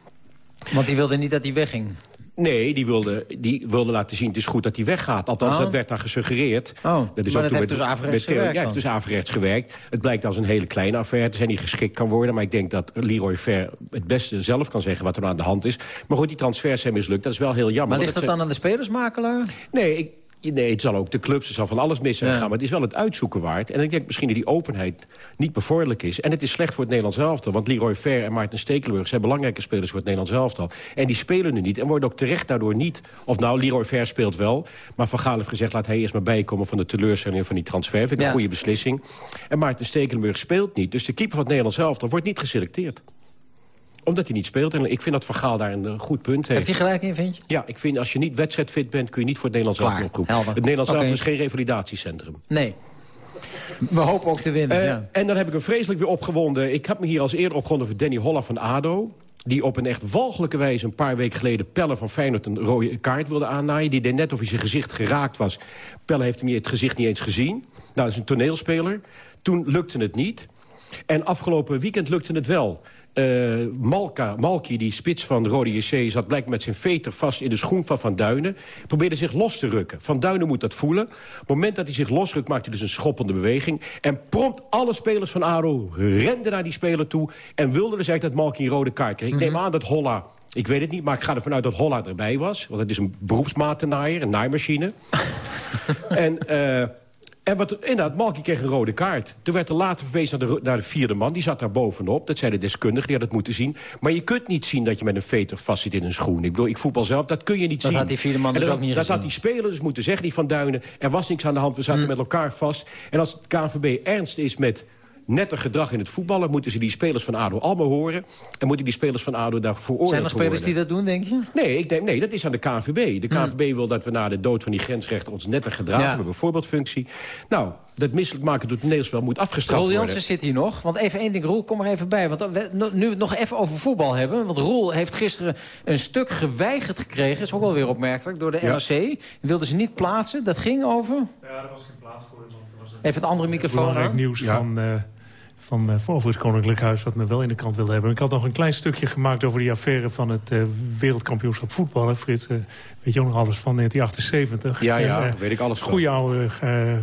Want die wilde niet dat hij wegging. Nee, die wilde, die wilde laten zien, het is goed dat hij weggaat. Althans, Oh. dat werd daar gesuggereerd. Oh, maar dat toen heeft dus averechts gewerkt Ja, heeft dus averechts gewerkt. Het blijkt als een hele kleine affaire te zijn die geschikt kan worden. Maar ik denk dat Leroy Ver het beste zelf kan zeggen wat er aan de hand is. Maar goed, die transfers zijn mislukt. Dat is wel heel jammer. Maar ligt dat zijn- dan aan de spelersmakelaar? Nee, ik, nee, het zal ook de clubs, er zal van alles mis zijn Ja. gegaan. Maar het is wel het uitzoeken waard. En ik denk misschien dat die openheid niet bevorderlijk is. En het is slecht voor het Nederlands elftal. Want Leroy Ver en Maarten Stekelenburg zijn belangrijke spelers voor het Nederlands elftal. En die spelen nu niet. En worden ook terecht daardoor niet... Of nou, Leroy Ver speelt wel. Maar Van Gaal heeft gezegd, laat hij eerst maar bijkomen van de teleurstelling van die transfer. Vind ik Ja. een goede beslissing. En Maarten Stekelenburg speelt niet. Dus de keeper van het Nederlands elftal wordt niet geselecteerd omdat hij niet speelt. En ik vind dat Van Gaal daar een eh, goed punt heeft. Heeft hij gelijk in, vind je? Ja, ik vind als je niet wedstrijdfit bent... kun je niet voor het Nederlands elftal oproepen. Het Nederlands elftal is geen revalidatiecentrum. Nee. We hopen ook te winnen, Eh, ja. En dan heb ik een vreselijk weer opgewonden. Ik heb me hier als eerder opgewonden voor Danny Holla van ADO. Die op een echt walgelijke wijze een paar weken geleden... Pelle van Feyenoord een rode kaart wilde aannaaien. Die deed net of hij zijn gezicht geraakt was. Pelle heeft hem het gezicht niet eens gezien. Nou, dat is een toneelspeler. Toen lukte het niet. En afgelopen weekend lukte het wel. Eh, Malka, Malki, die spits van Rode JC, zat blijkbaar met zijn veter vast in de schoen van Van Duinen. Probeerde zich los te rukken. Van Duinen moet dat voelen. Op het moment dat hij zich losrukt, maakt hij dus een schoppende beweging. En prompt alle spelers van ADO renden naar die speler toe... en wilden dus eigenlijk dat Malki een rode kaart kreeg. Ik neem aan dat Holla... Ik weet het niet, maar ik ga ervan uit dat Holla erbij was. Want het is een beroepsmatennaaier, een naaimachine. en... eh, en wat, inderdaad, Malky kreeg een rode kaart. Toen werd er later verwezen naar de, naar de vierde man. Die zat daar bovenop. Dat zijn de deskundigen, die het moeten zien. Maar je kunt niet zien dat je met een veter vastzit in een schoen. Ik bedoel, ik voetbal zelf, dat kun je niet Dat zien. had die vierde man dus dat, ook niet Dat gezien. had die speler dus moeten zeggen, die Van Duinen. Er was niks aan de hand, we zaten met elkaar vast. En als het KNVB ernst is met netter gedrag in het voetballen... moeten ze die spelers van ADO allemaal horen. En moeten die spelers van ADO daar veroordeeld Zijn er spelers die worden. dat doen, denk je? Nee, ik denk, nee, dat is aan de KNVB. De Hm. KNVB wil dat we na de dood van die grensrechter ons netter gedragen. Ja. We hebben een voorbeeldfunctie. Nou, dat misselijk maken door het toneelspel moet afgestraft Roel worden. Jansen zit hier nog. Want even één ding, Roel, kom er even bij. Want we, nu we het nog even over voetbal hebben. Want Roel heeft gisteren een stuk geweigerd gekregen. is ook wel weer opmerkelijk, door de Ja. NRC. Wilden ze niet plaatsen. Dat ging over... Ja, er was geen plaats voor. Want er was een Even een andere microfoon belangrijk aan. nieuws Ja. van, eh, van, eh, van over het Koninklijk Huis... wat men wel in de krant wilde hebben. Ik had nog een klein stukje gemaakt over die affaire... van het eh, wereldkampioenschap voetbal. Hè, Frits, eh, weet je ook nog alles van 1978? Ja, ja, En, weet ik alles van. Goeie oude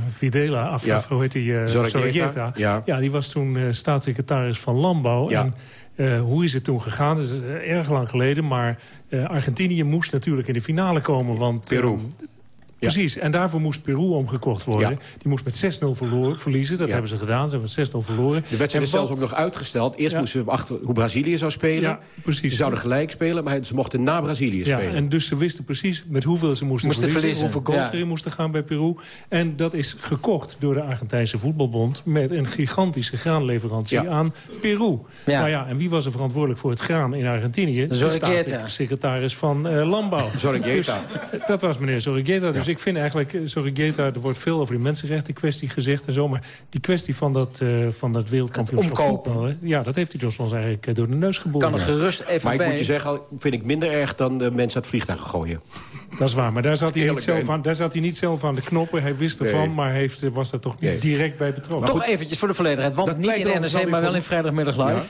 Videla, af, Ja. hoe heet die? Zorregieta. Zorregieta. Ja. die was toen staatssecretaris van Landbouw. Ja. En, hoe is het toen gegaan? Dat is erg lang geleden, maar Argentinië moest natuurlijk in de finale komen. Want, Peru. Precies, en daarvoor moest Peru omgekocht worden. Ja. Die moest met 6-0 verloor- verliezen. Dat Ja. hebben ze gedaan. Ze hebben met 6-0 verloren. De wedstrijd En is zelfs wat- ook nog uitgesteld. Eerst Ja. moesten we wachten hoe Brazilië zou spelen. Ja, precies. Ze zouden gelijk spelen, maar ze mochten na Brazilië Ja, spelen. en dus ze wisten precies met hoeveel ze moesten, Moesten verliezen, verliezen, Hoeveel goals ja. erin moesten gaan bij Peru. En dat is gekocht door de Argentijnse voetbalbond... met een gigantische graanleverantie Ja. aan Peru. Ja. Nou ja, en wie was er verantwoordelijk voor het graan in Argentinië? De staatssecretaris van eh, Landbouw. Zorrigueta. Dus, dat was meneer Zorrigueta. Dus ik vind eigenlijk, eh, Zorrigueta... er wordt veel over die mensenrechten kwestie gezegd en zo... maar die kwestie van dat, eh, van dat wereldkampioenschap Het omkopen. voetbal... hè, ja, dat heeft hij dus ons eigenlijk eh, door de neus geboren. Kan er gerust even maar ik bij. moet je zeggen, al vind ik minder erg dan de mensen uit vliegtuigen gooien. Dat is waar, maar daar zat, hij niet zelf aan, daar zat hij niet zelf aan de knoppen. Hij wist ervan, Nee. maar heeft, was er toch niet Nee. direct bij betrokken. Toch eventjes voor de volledigheid. Want Dat niet in NRC, wel maar wel in vrijdagmiddag live. Ja.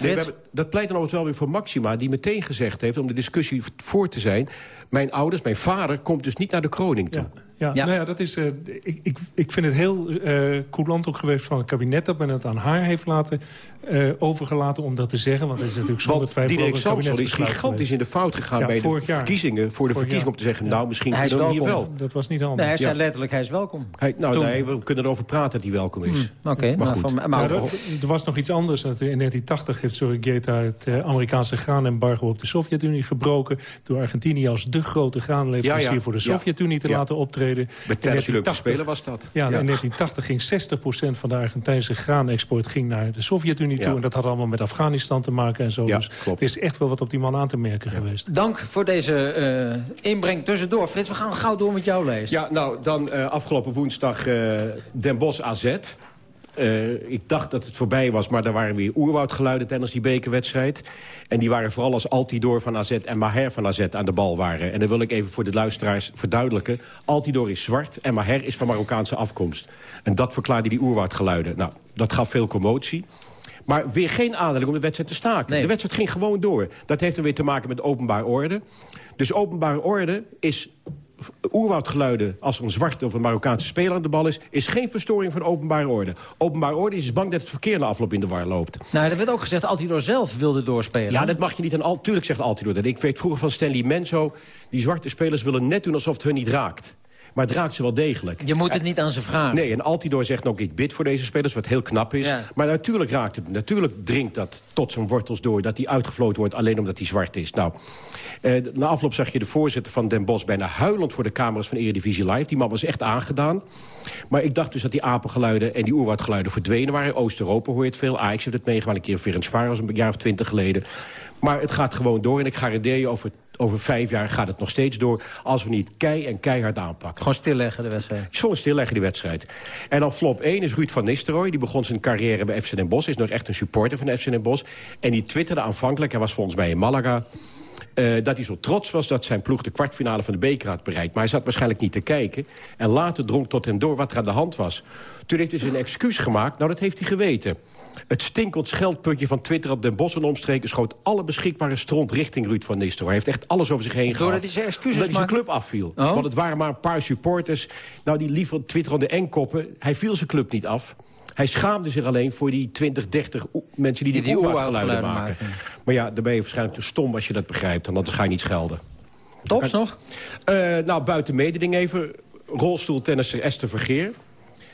Nee, hebben, dat pleit dan overigens wel weer voor Maxima, die meteen gezegd heeft... om de discussie voor te zijn... mijn ouders, mijn vader, komt dus niet naar de kroning toe. Ja. Nou ja, dat is, eh, ik, ik, ik vind het heel eh coulant ook geweest van het kabinet... dat men het aan haar heeft laten, eh, overgelaten om dat te zeggen. Want het is natuurlijk zonder Want twijfel Diederik Samson is gigantisch in de fout gegaan Ja, bij de verkiezingen, voor de Vorig verkiezingen... om te zeggen, nou, misschien Hij is kunnen we hier welkom. wel. Dat was niet handig. Nee, hij zei Ja. letterlijk, hij is welkom. Hij, nou, Toen. nee, we kunnen erover praten dat hij welkom is. Oké, Maar maar, goed. van, maar Maar ook- er, was nog iets anders. Dat In 1980 heeft Sorigeta het Amerikaanse graanembargo op de Sovjet-Unie gebroken... door Argentinië als de grote graanleverancier Ja, ja. voor de Ja. Sovjet-Unie te Ja. laten optreden. In tijdens de Olympische 1980 Spelen was dat. Ja, in 1980 ging 60% van de Argentijnse graanexport ging naar de Sovjet-Unie toe. En dat had allemaal met Afghanistan te maken en zo. Ja, dus klopt. er is echt wel wat op die man aan te merken geweest. Dank voor deze eh, inbreng tussendoor. Frits, we gaan gauw door met jouw lijst. Ja, nou, dan eh, afgelopen woensdag eh Den Bosch AZ. Eh, ik dacht dat het voorbij was, maar er waren weer oerwoudgeluiden tijdens die bekerwedstrijd. En die waren vooral als Altidor van AZ en Maher van AZ aan de bal waren. En dan wil ik even voor de luisteraars verduidelijken. Altidor is zwart en Maher is van Marokkaanse afkomst. En dat verklaarde die oerwoudgeluiden. Nou, dat gaf veel commotie. Maar weer geen aanleiding om de wedstrijd te staken. De wedstrijd ging gewoon door. Dat heeft er weer te maken met openbare orde. Dus openbare orde is oerwoudgeluiden als er een zwarte of een Marokkaanse speler aan de bal is... is geen verstoring van openbare orde. Openbare orde is bang dat het verkeer na afloop in de war loopt. Nou, er werd ook gezegd Altidor zelf wilde doorspelen. Ja, dat mag je niet aan al. Tuurlijk zegt Altidor dat. Ik weet vroeger van Stanley Menzo... die zwarte spelers willen net doen alsof het hun niet raakt. Maar het raakt ze wel degelijk. Je moet het niet aan ze vragen. Nee, en Altidor zegt ook, ik bid voor deze spelers, wat heel knap is. Maar natuurlijk raakt het, natuurlijk dringt dat tot zijn wortels door... dat hij uitgefloten wordt alleen omdat hij zwart is. Nou, eh, na afloop zag je de voorzitter van Den Bosch bijna huilend voor de camera's van Eredivisie Live. Die man was echt aangedaan. Maar ik dacht dus dat die apengeluiden en die oerwoudgeluiden verdwenen waren. Oost-Europa hoor je het veel. Ajax heeft het meegemaakt. Een keer in Ferencvaros een jaar of twintig geleden. Maar het gaat gewoon door. En ik garandeer je, over, over vijf jaar gaat het nog steeds door... als we niet kei en keihard aanpakken. Gewoon stilleggen de wedstrijd? Gewoon stilleggen die wedstrijd. En dan flop 1 is Ruud van Nistelrooy. Die begon zijn carrière bij FC Den Bosch. Is nog echt een supporter van FC Den Bosch. En die twitterde aanvankelijk, hij was volgens mij in Malaga... Uh, dat hij zo trots was dat zijn ploeg de kwartfinale van de beker had bereikt. Maar hij zat waarschijnlijk niet te kijken. En later drong tot hem door wat er aan de hand was. Toen heeft hij zijn excuus gemaakt. Nou, dat heeft hij geweten. Het stinkend scheldputje van Twitter op Den Bosch en omstreken... schoot alle beschikbare stront richting Ruud van Nistelrooy. Hij heeft echt alles over zich heen gehad. Doordat hij zijn excuses hij zijn club afviel. Oh? Want het waren maar een paar supporters... nou, die liever twitterende enkoppen. Hij viel zijn club niet af. Hij schaamde zich alleen voor die 20, 30 mensen die die, die maken. Maar ja, dan ben je waarschijnlijk te stom als je dat begrijpt. En dan ga je niet schelden. Tops nog? Uh, nou, buiten mededing even. Rolstoeltennisser Esther Vergeer.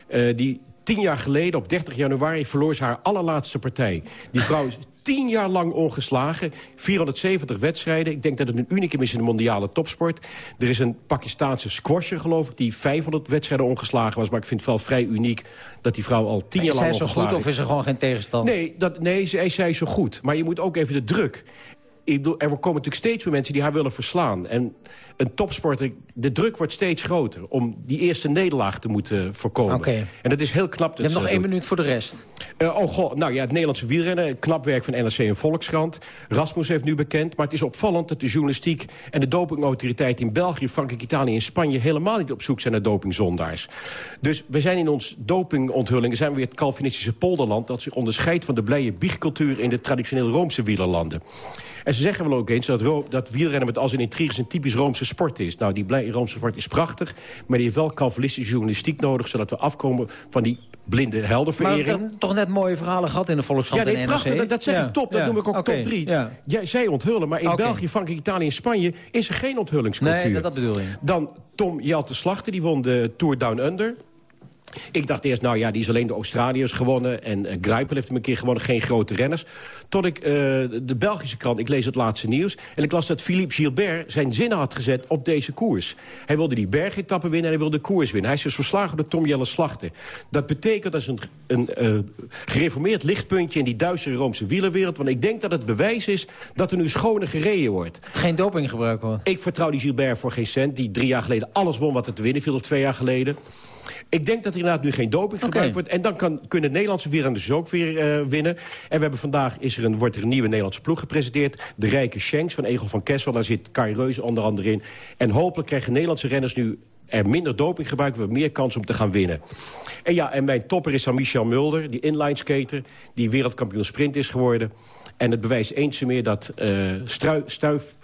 Uh, die tien jaar geleden, op 30 januari, verloor ze haar allerlaatste partij. Die vrouw is tien jaar lang ongeslagen. 470 wedstrijden. Ik denk dat het een unicum is in de mondiale topsport. Er is een Pakistaanse squasher, geloof ik... die 500 wedstrijden ongeslagen was. Maar ik vind het wel vrij uniek dat die vrouw al tien jaar lang ongeslagen is. Is zij zo goed of is er gewoon geen tegenstander? Nee, dat, nee zij, zij is zo goed. Maar je moet ook even de druk ik bedoel, er komen natuurlijk steeds meer mensen die haar willen verslaan. En een topsporter, de druk wordt steeds groter... om die eerste nederlaag te moeten voorkomen. Okay. En dat is heel knap. Dat Je hebt nog één minuut voor de rest. Uh, oh god, nou ja, het Nederlandse wielrennen. Knap werk van NRC en Volkskrant. Rasmus heeft nu bekend, maar het is opvallend... dat de journalistiek en de dopingautoriteit in België, Frankrijk, Italië en Spanje... helemaal niet op zoek zijn naar dopingzondaars. Dus we zijn in ons dopingonthullingen... zijn we weer het Calvinistische polderland... dat zich onderscheidt van de blije biegcultuur... in de traditionele Roomse wielerlanden. En ze zeggen wel ook eens dat, dat wielrennen met al zijn intriges... een typisch Roomse sport is. Nou, die Roomse sport is prachtig... maar die heeft wel calvinistische journalistiek nodig... zodat we afkomen van die blinde heldenverering. Maar toch, toch net mooie verhalen gehad in de Volkskrant ja, nee, en prachtig, dat, dat zeg ik top. Dat ja. noem ik ook okay. top 3. Ja. Jij, zij onthullen, maar in okay. België, Frankrijk, Italië en Spanje... is er geen onthullingscultuur. Nee, dat, dat bedoel je. Dan Tom Jelte Slachter, die won de Tour Down Under... Ik dacht eerst, nou ja, die is alleen de Australiërs gewonnen. En uh, Gruipel heeft hem een keer gewonnen, geen grote renners. Tot ik uh, de Belgische krant, ik lees het laatste nieuws... en ik las dat Philippe Gilbert zijn zinnen had gezet op deze koers. Hij wilde die bergetappen winnen en hij wilde de koers winnen. Hij is dus verslagen door Tom Jelle Slachter. Dat betekent dat is een, een uh, gereformeerd lichtpuntje... in die duistere Roomse wielerwereld. Want ik denk dat het bewijs is dat er nu schone gereden wordt. Geen dopinggebruik hoor. Ik vertrouw die Gilbert voor geen cent. Die drie jaar geleden alles won wat er te winnen viel, of twee jaar geleden. Ik denk dat er inderdaad nu geen doping gebruikt wordt. En dan kan, kunnen Nederlandse wielrenners ook weer uh, winnen. En we hebben vandaag is er een, wordt er een nieuwe Nederlandse ploeg gepresenteerd. De Rijke Shanks van Egel van Kessel. Daar zit Kai Reuze onder andere in. En hopelijk krijgen Nederlandse renners nu er minder doping gebruiken, we meer kans om te gaan winnen. En ja, en mijn topper is dan Michel Mulder, die inline skater... die wereldkampioen sprint is geworden. En het bewijst eens meer dat uh, strui, stuif,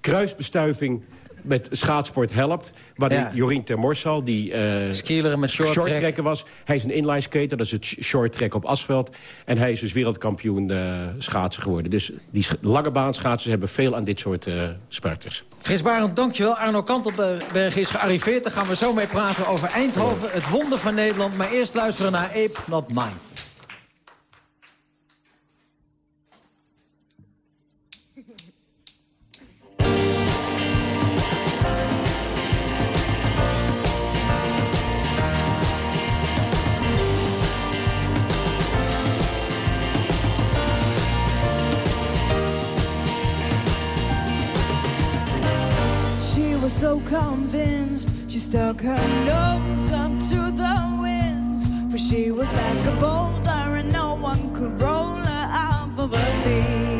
kruisbestuiving met schaatsport helpt. Waar ja. Jorien Termorsal, die uh, Skileren met short, was. Hij is een inline skater, dat is het short track op asfalt. En hij is dus wereldkampioen uh, schaatsen geworden. Dus die lange baanschaatsers hebben veel aan dit soort uh, sporters. Frits Barend, dankjewel. Arno Kantelberg is gearriveerd. Daar gaan we zo mee praten over Eindhoven, het wonder van Nederland. Maar eerst luisteren naar Ape Not. Was so convinced. She stuck her nose up to the winds for she was like a boulder and no one could roll her off of her feet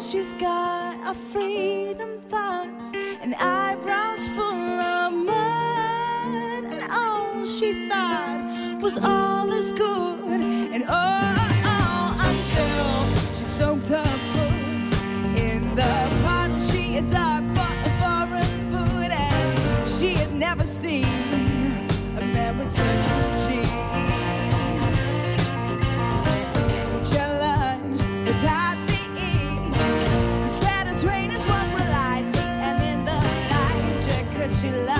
she's got a freedom thoughts and eyebrows full of mud. And all she thought was all is good. And oh, oh until she soaked her foot in the puddle she had dug for a foreign boot. And she had never seen a man with such cheek. she likes.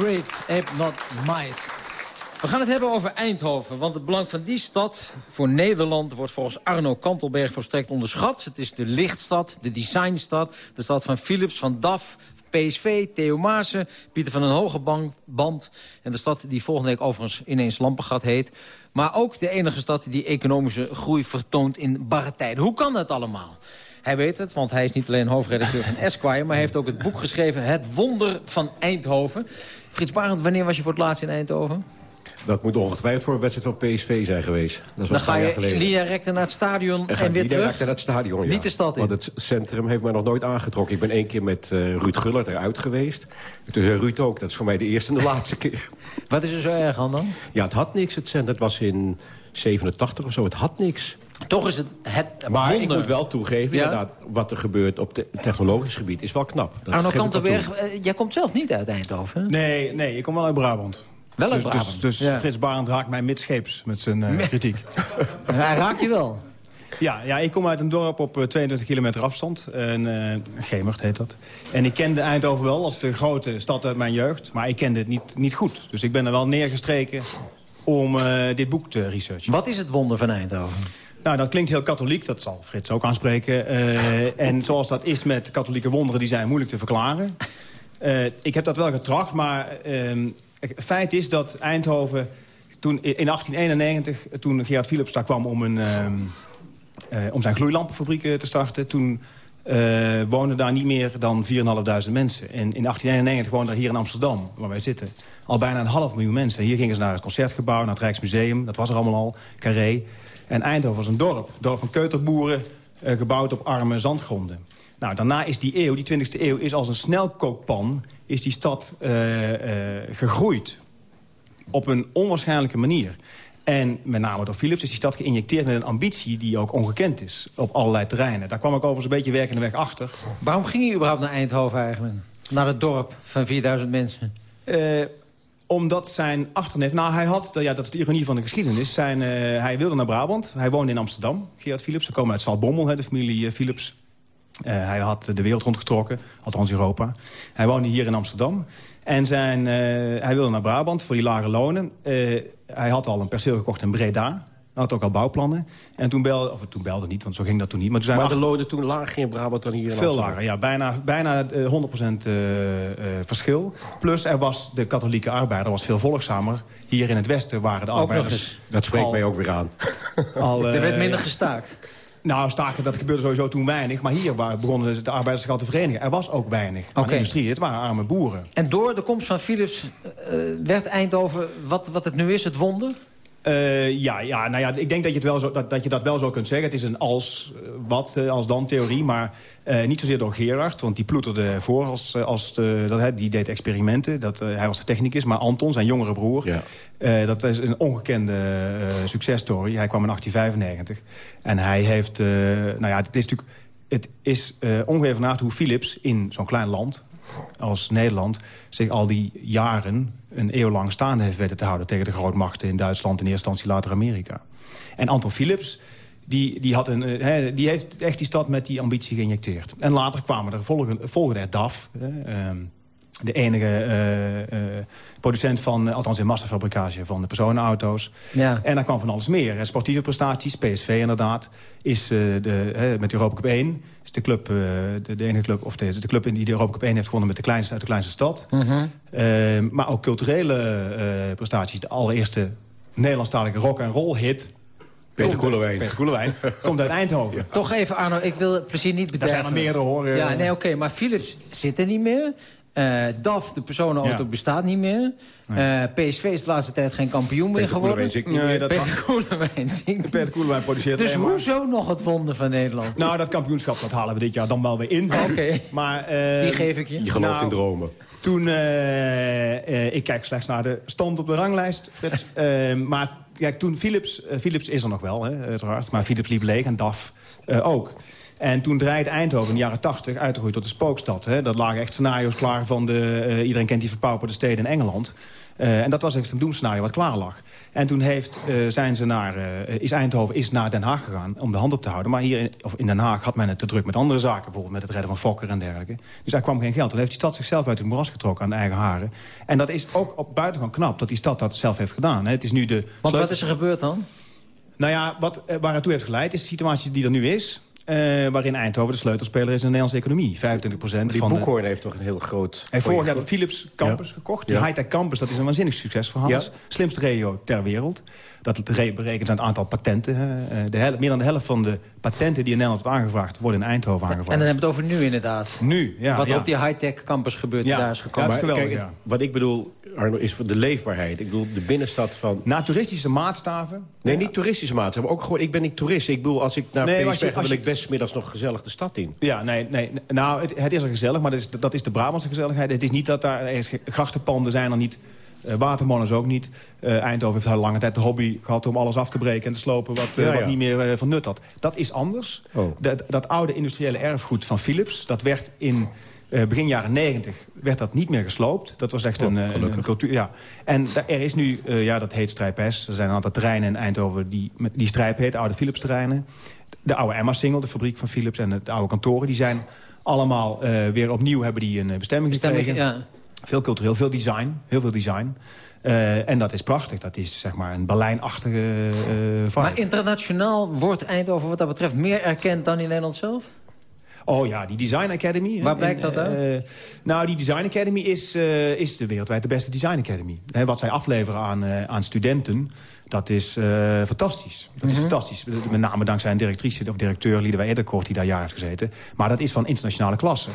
Great, ape not mice. We gaan het hebben over Eindhoven, want het belang van die stad voor Nederland wordt volgens Arno Kantelberg volstrekt onderschat. Het is de lichtstad, de designstad, de stad van Philips, van DAF, PSV, Theo Maassen, Pieter van den Hoge Band... en de stad die volgende week overigens ineens Lampengat heet. Maar ook de enige stad die economische groei vertoont in barre tijden. Hoe kan dat allemaal? Hij weet het, want hij is niet alleen hoofdredacteur van Esquire... maar hij heeft ook het boek geschreven Het Wonder van Eindhoven. Frits Barend, wanneer was je voor het laatst in Eindhoven? Dat moet ongetwijfeld voor een wedstrijd van PSV zijn geweest. Dat is Dan ga je direct naar het stadion En en, weer terug. naar het stadion, ja. Niet de stad in. Want het centrum heeft mij nog nooit aangetrokken. Ik ben één keer met eh, Ruud Gullert eruit geweest. En toen zei Ruud ook, dat is voor mij de eerste en de laatste keer. Wat is er zo erg aan dan? Ja, het had niks, het centrum. Het was in 87 of zo, het had niks. Toch is het het Maar wonder. ik moet wel toegeven, Ja? inderdaad, wat er gebeurt op het technologisch gebied is wel knap. Dat Arno Kantenberg, eh, jij komt zelf niet uit Eindhoven. hè? Nee, nee, ik kom wel uit Brabant. Wel uit dus, Brabant, Dus, dus ja. Frits Barend raakt mij midscheeps met zijn eh, kritiek. Hij raakt je wel. Ja, ja, ik kom uit een dorp op eh, 22 kilometer afstand. En, eh Gemert heet dat. En ik kende Eindhoven wel als de grote stad uit mijn jeugd. Maar ik kende het niet, niet goed. Dus ik ben er wel neergestreken om eh, dit boek te researchen. Wat is het wonder van Eindhoven? Nou, dat klinkt heel katholiek. Dat zal Frits ook aanspreken. Eh, en zoals dat is met katholieke wonderen, die zijn moeilijk te verklaren. Eh, ik heb dat wel getracht, maar het feit is dat Eindhoven... Toen, in 1891, toen Gerard Philips daar kwam om, een, eh, om zijn gloeilampenfabriek eh, te starten... toen eh, woonden daar niet meer dan 4.500 mensen. En in 1891 woonden er hier in Amsterdam, waar wij zitten... al bijna een half miljoen mensen. Hier gingen ze naar het Concertgebouw, naar het Rijksmuseum. Dat was er allemaal al, Carré. En Eindhoven was een dorp. Een dorp van keuterboeren, eh, gebouwd op arme zandgronden. Nou, daarna is die eeuw, die 20e eeuw, is als een snelkookpan... is die stad eh, eh, gegroeid. Op een onwaarschijnlijke manier. En met name door Philips is die stad geïnjecteerd met een ambitie... die ook ongekend is op allerlei terreinen. Daar kwam ik overigens een beetje werkende weg achter. Waarom ging je überhaupt naar Eindhoven eigenlijk? Naar het dorp van 4000 mensen? Omdat zijn achterneef... Nou, hij had, ja, dat is de ironie van de geschiedenis... Zijn, eh, hij wilde naar Brabant. Hij woonde in Amsterdam, Gerard Philips. Ze komen uit Zaltbommel, hè, de familie eh, Philips. Eh, hij had de wereld rondgetrokken, althans Europa. Hij woonde hier in Amsterdam. En zijn, hij wilde naar Brabant voor die lage lonen. Hij had al een perceel gekocht in Breda. Had ook al bouwplannen. En toen belde, of toen belde niet, want zo ging dat toen niet. Maar, toen zijn Maar we de lonen toen lager in Brabant dan hier in veel lager, ja. Bijna, bijna eh, 100% eh, eh, verschil. Plus er was de katholieke arbeider was veel volgzamer. Hier in het westen waren de arbeiders... Dat spreekt al- mij ook weer aan. Al, Er werd eh, minder gestaakt. Nou, staken, dat gebeurde sowieso toen weinig. Maar hier waren- begonnen de arbeiders zich al te verenigen. Er was ook weinig. Maar de industrie, het waren arme boeren. En door de komst van Philips eh, werd Eindhoven wat, wat het nu is, het wonder? Eh, ja, ja, nou ja, ik denk dat je, het wel zo, dat, dat je dat wel zo kunt zeggen. Het is een als, eh, wat, eh, als dan theorie, maar niet zozeer door Gerard. Want die ploeterde voor, als, als de, dat, die deed experimenten. Dat, hij was de technicus, maar Anton, zijn jongere broer... dat is een ongekende successtory. Hij kwam in 1895. En hij heeft, nou ja, het is natuurlijk... Het is eh ongeëvenaard hoe Philips in zo'n klein land als Nederland zich al die jaren een eeuw lang staande heeft weten te houden... tegen de grootmachten in Duitsland, in eerste instantie later Amerika. En Anton Philips, die, die, had een, eh, die heeft echt die stad met die ambitie geïnjecteerd. En later kwamen er volgen, volgende DAF... Ehm, de enige eh, eh, producent van, eh, althans in massafabrikage van de personenauto's. Ja. En daar kwam van alles meer. hè. Sportieve prestaties, PSV inderdaad, is eh, de, hè, met de Europa Cup 1... is de, club, eh, de, de enige club, of de, de club die de Europa Cup 1 heeft gewonnen... met de kleinste, uit de kleinste stad. Eh, maar ook culturele eh, prestaties. De allereerste Nederlandstalige rock en roll hit. Peter Koelewijn. Peter Koelewijn. komt uit Eindhoven. Toch even, Arno, ik wil het plezier niet bederven. zijn er meerdere, hoor. Ja, nee, oké, maar Philips zit er niet meer. Eh, DAF, de personenauto, Ja. bestaat niet meer. Eh, PSV is de laatste tijd geen kampioen meer Peter geworden. Koelewijn zingt niet meer. dat Peter Koelewijn zingt. Peter Koelewijn produceert Dus hoezo nog het wonder van Nederland? Nou, dat kampioenschap dat halen we dit jaar dan wel weer in. Oké. Maar, eh, Die geef ik je. Je gelooft Nou, in dromen. Toen, eh, eh, ik kijk slechts naar de stand op de ranglijst. Eh, maar kijk, toen Philips, Philips is er nog wel, hè, uiteraard. Maar Philips liep leeg en DAF eh, ook. En toen draaide Eindhoven in de jaren 80 uitgegroeid tot de spookstad. Hè. Dat lagen echt scenario's klaar van de... eh, iedereen kent die verpauperde steden in Engeland. Eh, en dat was echt een doemscenario wat klaar lag. En toen heeft, eh, zijn ze naar, is Eindhoven is naar Den Haag gegaan om de hand op te houden. Maar hier in, of in Den Haag had men het te druk met andere zaken. Bijvoorbeeld met het redden van Fokker en dergelijke. Dus daar kwam geen geld. Toen heeft die stad zichzelf uit het moeras getrokken aan de eigen haren. En dat is ook op buitengewoon knap dat die stad dat zelf heeft gedaan. Hè. Het is nu de Want wat is er gebeurd dan? nou ja, wat, waar het toe heeft geleid is de situatie die er nu is. Eh, waarin Eindhoven de sleutelspeler is in de Nederlandse economie. 25 Die van de... Boekhoorn heeft toch een heel groot... Hij vorig jaar de. Philips Campus Ja. gekocht. Die Ja. high-tech campus, dat is een waanzinnig. Dat is de slimste regio ter wereld. Dat re- berekent aan het aantal patenten. Eh, De hel- meer dan de helft van de patenten die in Nederland wordt aangevraagd... worden in Eindhoven aangevraagd. En dan hebben we het over nu inderdaad. Nu, ja. Wat ja. op die high-tech campus gebeurt, Ja. daar is gekomen. Ja, dat is Maar geweldig, kijk, ja. Wat ik bedoel, Arno, is voor de leefbaarheid. Ik bedoel, de binnenstad van... Na toeristische maatstaven... Nee, niet toeristische maar ook gewoon... Ik ben niet toerist. Ik bedoel, als ik naar Nee, PSV ga, wil je- ik best middags nog gezellig de stad in. Ja, nee, nee. Nou, het, het is er gezellig, maar dat is, dat is de Brabantse gezelligheid. Het is niet dat daar grachtenpanden zijn er niet. Eh watermolens ook niet. Eh, Eindhoven heeft heel lange tijd de hobby gehad om alles af te breken en te slopen wat, eh, Ja, wat niet meer van nut had. Dat is anders. Oh. Dat, dat oude industriële erfgoed van Philips, dat werd in eh, begin jaren negentig werd dat niet meer gesloopt. Dat was echt Oh, een, eh, een, cultuur. Ja. En er is nu, eh, ja, dat heet Strijp S. Er zijn een aantal terreinen in Eindhoven die, met, die Strijp heet, oude Philips terreinen. De oude Emma-single, de fabriek van Philips en de, de oude kantoren... die zijn allemaal eh, weer opnieuw hebben die een bestemming Bestemming, gekregen. ja. Veel cultureel, veel design. Heel veel design. Eh, en dat is prachtig. Dat is zeg maar een Berlijn-achtige vibe. Maar internationaal wordt Eindhoven wat dat betreft meer erkend dan in Nederland zelf? Oh ja, die Design Academy. Waar blijkt dat uit? eh, nou, die Design Academy is, is de wereldwijd de beste Design Academy. Wat zij afleveren aan, aan studenten, dat is fantastisch. Dat is Mhm. fantastisch. Met name dankzij een directrice of directeur, Liedewij Ederkort, die daar jaar heeft gezeten. Maar dat is van internationale klasse.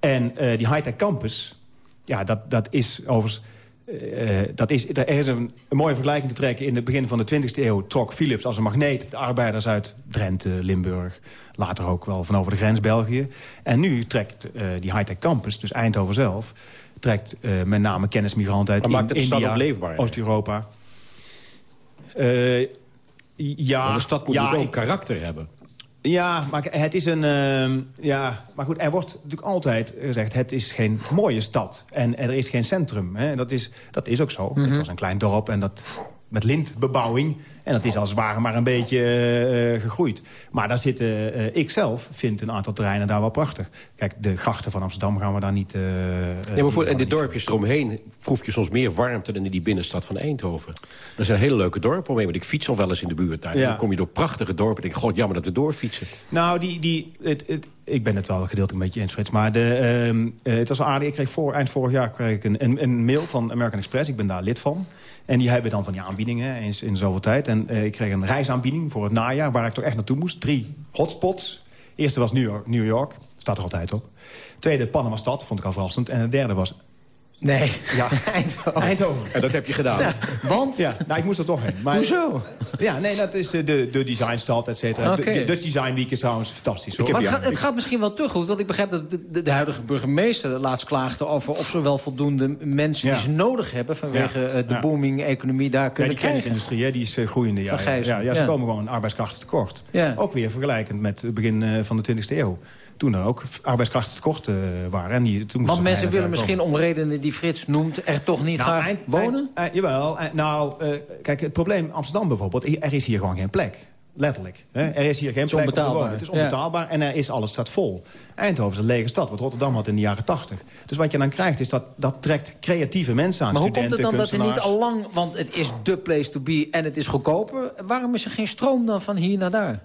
En die high-tech campus, ja, dat, dat is overigens... eh, dat is, er is een, een mooie vergelijking te trekken. In het begin van de 20e eeuw trok Philips als een magneet... de arbeiders uit Drenthe, Limburg, later ook wel van over de grens België. En nu trekt eh, die high-tech campus, dus Eindhoven zelf... trekt eh, met name kennismigranten uit maakt India? Oost-Europa. Ja, de stad moet ja, ook karakter hebben. Ja, maar het is een... ehm, ja, maar goed, er wordt natuurlijk altijd gezegd... het is geen mooie stad en er is geen centrum. Hè. Dat, is, dat is ook zo. Mhm. Het was een klein dorp en dat met lintbebouwing. En dat is als het ware maar een beetje eh, eh, gegroeid. Maar daar zitten, eh, ik zelf vind een aantal terreinen daar wel prachtig. Kijk, de grachten van Amsterdam gaan we daar niet... Nee, maar voor, en de dorpjes eromheen proef je soms meer warmte... dan in die binnenstad van Eindhoven. Er zijn hele leuke dorpen omheen, want ik fiets al wel eens in de buurt daar. Ja. Dan kom je door prachtige dorpen en denk ik, god, jammer dat we doorfietsen. Nou, die, die, het, het, ik ben het wel gedeeltelijk een beetje eens, Frits. Maar de, ehm, eh, het was wel aardig. Ik kreeg voor, eind vorig jaar kreeg ik een, een, een mail van American Express. Ik ben daar lid van. En die hebben dan van die aanbiedingen eens in zoveel tijd. En eh, ik kreeg een reisaanbieding voor het najaar... waar ik toch echt naartoe moest. Drie hotspots. De eerste was New York. New York. Staat er altijd op. Tweede, Panama-stad. Vond ik al verrassend. En de derde was... Nee, Ja, Eindhoven. Eindhoven. En dat heb je gedaan. Ja, want? Ja, nou, ik moest er toch heen. Maar, Hoezo? Ja, nee, dat is eh, de, de designstad, et cetera. De, de Dutch Design Week is trouwens fantastisch. Hoor. Maar het gaat, het gaat misschien wel te goed, want ik begrijp dat de, de, de huidige burgemeester laatst klaagde over of ze wel voldoende mensen Ja. die ze nodig hebben vanwege Ja. eh, de Ja. booming economie daar Ja, kunnen die krijgen. kennisindustrie, hè, die is eh, groeiende. Ja, Van ja, ja, ja, ze ja. komen gewoon arbeidskrachten tekort. Ja. Ook weer vergelijkend met het begin eh, van de 20e eeuw. Toen er ook arbeidskrachten tekort eh, waren. En die, toen moesten Want mensen willen misschien komen. om redenen die Frits noemt... er toch niet Nou, graag eind- wonen? eind- jawel. eh, nou, eh, kijk, het probleem Amsterdam bijvoorbeeld... er is hier gewoon geen plek. Letterlijk. Hè? Er is hier geen plek om te wonen. Het is Ja. onbetaalbaar en er is alles staat vol. Eindhoven is een lege stad, wat Rotterdam had in de jaren 80. Dus wat je dan krijgt, is dat dat trekt creatieve mensen aan. maar hoe komt het dan dat er niet al lang... want het is the place to be en het is goedkoper... waarom is er geen stroom dan van hier naar daar?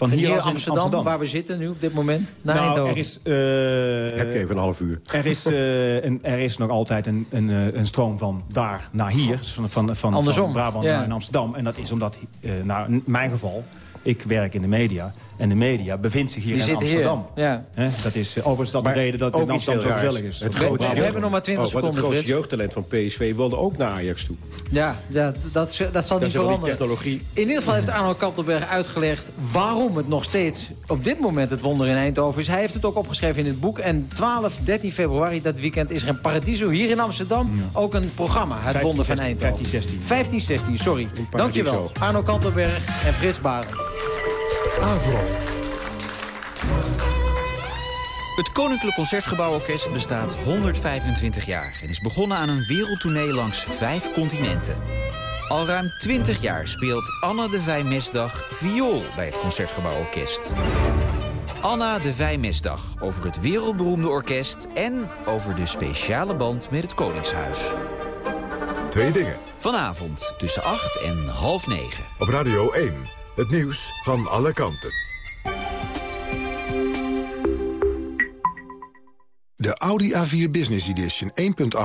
Van hier in Amsterdam, Amsterdam. waar we zitten nu op dit moment, naar nou, Eindhoven. er is... eh, Heb je even een half uur. Er is, eh, een, er is nog altijd een, een, eh, een stroom van daar naar hier. Dus van, van, van, Andersom, van Brabant ja. naar Amsterdam. En dat is omdat, eh, nou, in mijn geval, ik werk in de media. En de media bevindt zich hier Die in hier, Amsterdam. ja. Hè, dat is eh, overigens dat de reden dat het in Amsterdam zo gezellig is. Het grootste we hebben nog maar 20 Oh, seconden, het grootste Frits. jeugdtalent van PSV wilde ook naar Ajax toe. Ja, ja dat, dat zal Dat niet die veranderen. technologie. In ieder geval heeft Arno Kantelberg uitgelegd waarom het nog steeds op dit moment het wonder in Eindhoven is. Hij heeft het ook opgeschreven in het boek. En 12, 13 februari, dat weekend, is er in Paradiso hier in Amsterdam ook een programma. Het 15, wonder van 16, Eindhoven. 15, 16. 15, 16, sorry. Dankjewel. Arno Kantelberg en Frits Baren. Avro. Het Koninklijk Concertgebouworkest bestaat 125 jaar... en is begonnen aan een wereldtournee langs vijf continenten. Al ruim 20 jaar speelt Anna de Vijmesdag viool bij het Concertgebouworkest. Anna de Vijmesdag over het wereldberoemde orkest... en over de speciale band met het Koningshuis. Twee dingen. Vanavond tussen 8 en half 9. Op Radio 1. Het nieuws van alle kanten. De Audi A4 Business Edition 1.8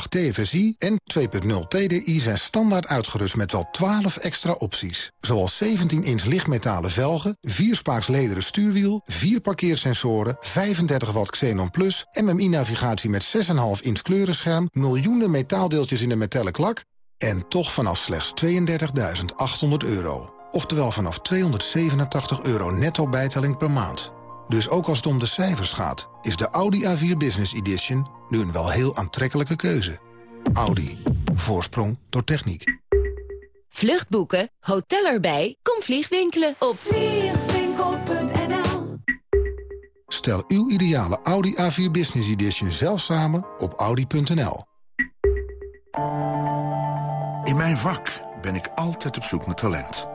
TFSI en 2.0 TDI zijn standaard uitgerust met wel 12 extra opties. Zoals 17-inch lichtmetalen velgen, 4-spaaks lederen stuurwiel, 4 parkeersensoren, 35 watt Xenon Plus, MMI-navigatie met 6,5 inch kleurenscherm, miljoenen metaaldeeltjes in de metallic lak en toch vanaf slechts 32.800 euro. Oftewel vanaf 287 euro netto bijtelling per maand. Dus ook als het om de cijfers gaat, is de Audi A4 Business Edition nu een wel heel aantrekkelijke keuze. Audi. Voorsprong door techniek. Vluchtboeken, hotel erbij, kom vliegwinkelen op Vliegwinkel.nl Stel uw ideale Audi A4 Business Edition zelf samen op audi.nl. In mijn vak ben ik altijd op zoek naar talent.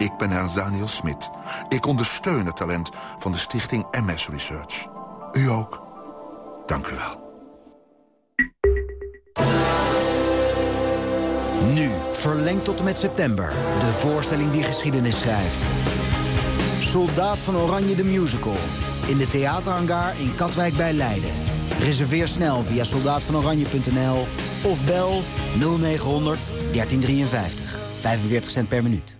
Ik ben Ernst Daniel Smit. Ik ondersteun het talent van de stichting MS Research. U ook. Dank u wel. Nu, verlengd tot en met september. De voorstelling die geschiedenis schrijft. Soldaat van Oranje de Musical. In de theaterhangar in Katwijk bij Leiden. Reserveer snel via soldaatvanoranje.nl of bel 0900 1353. 45 cent per minuut.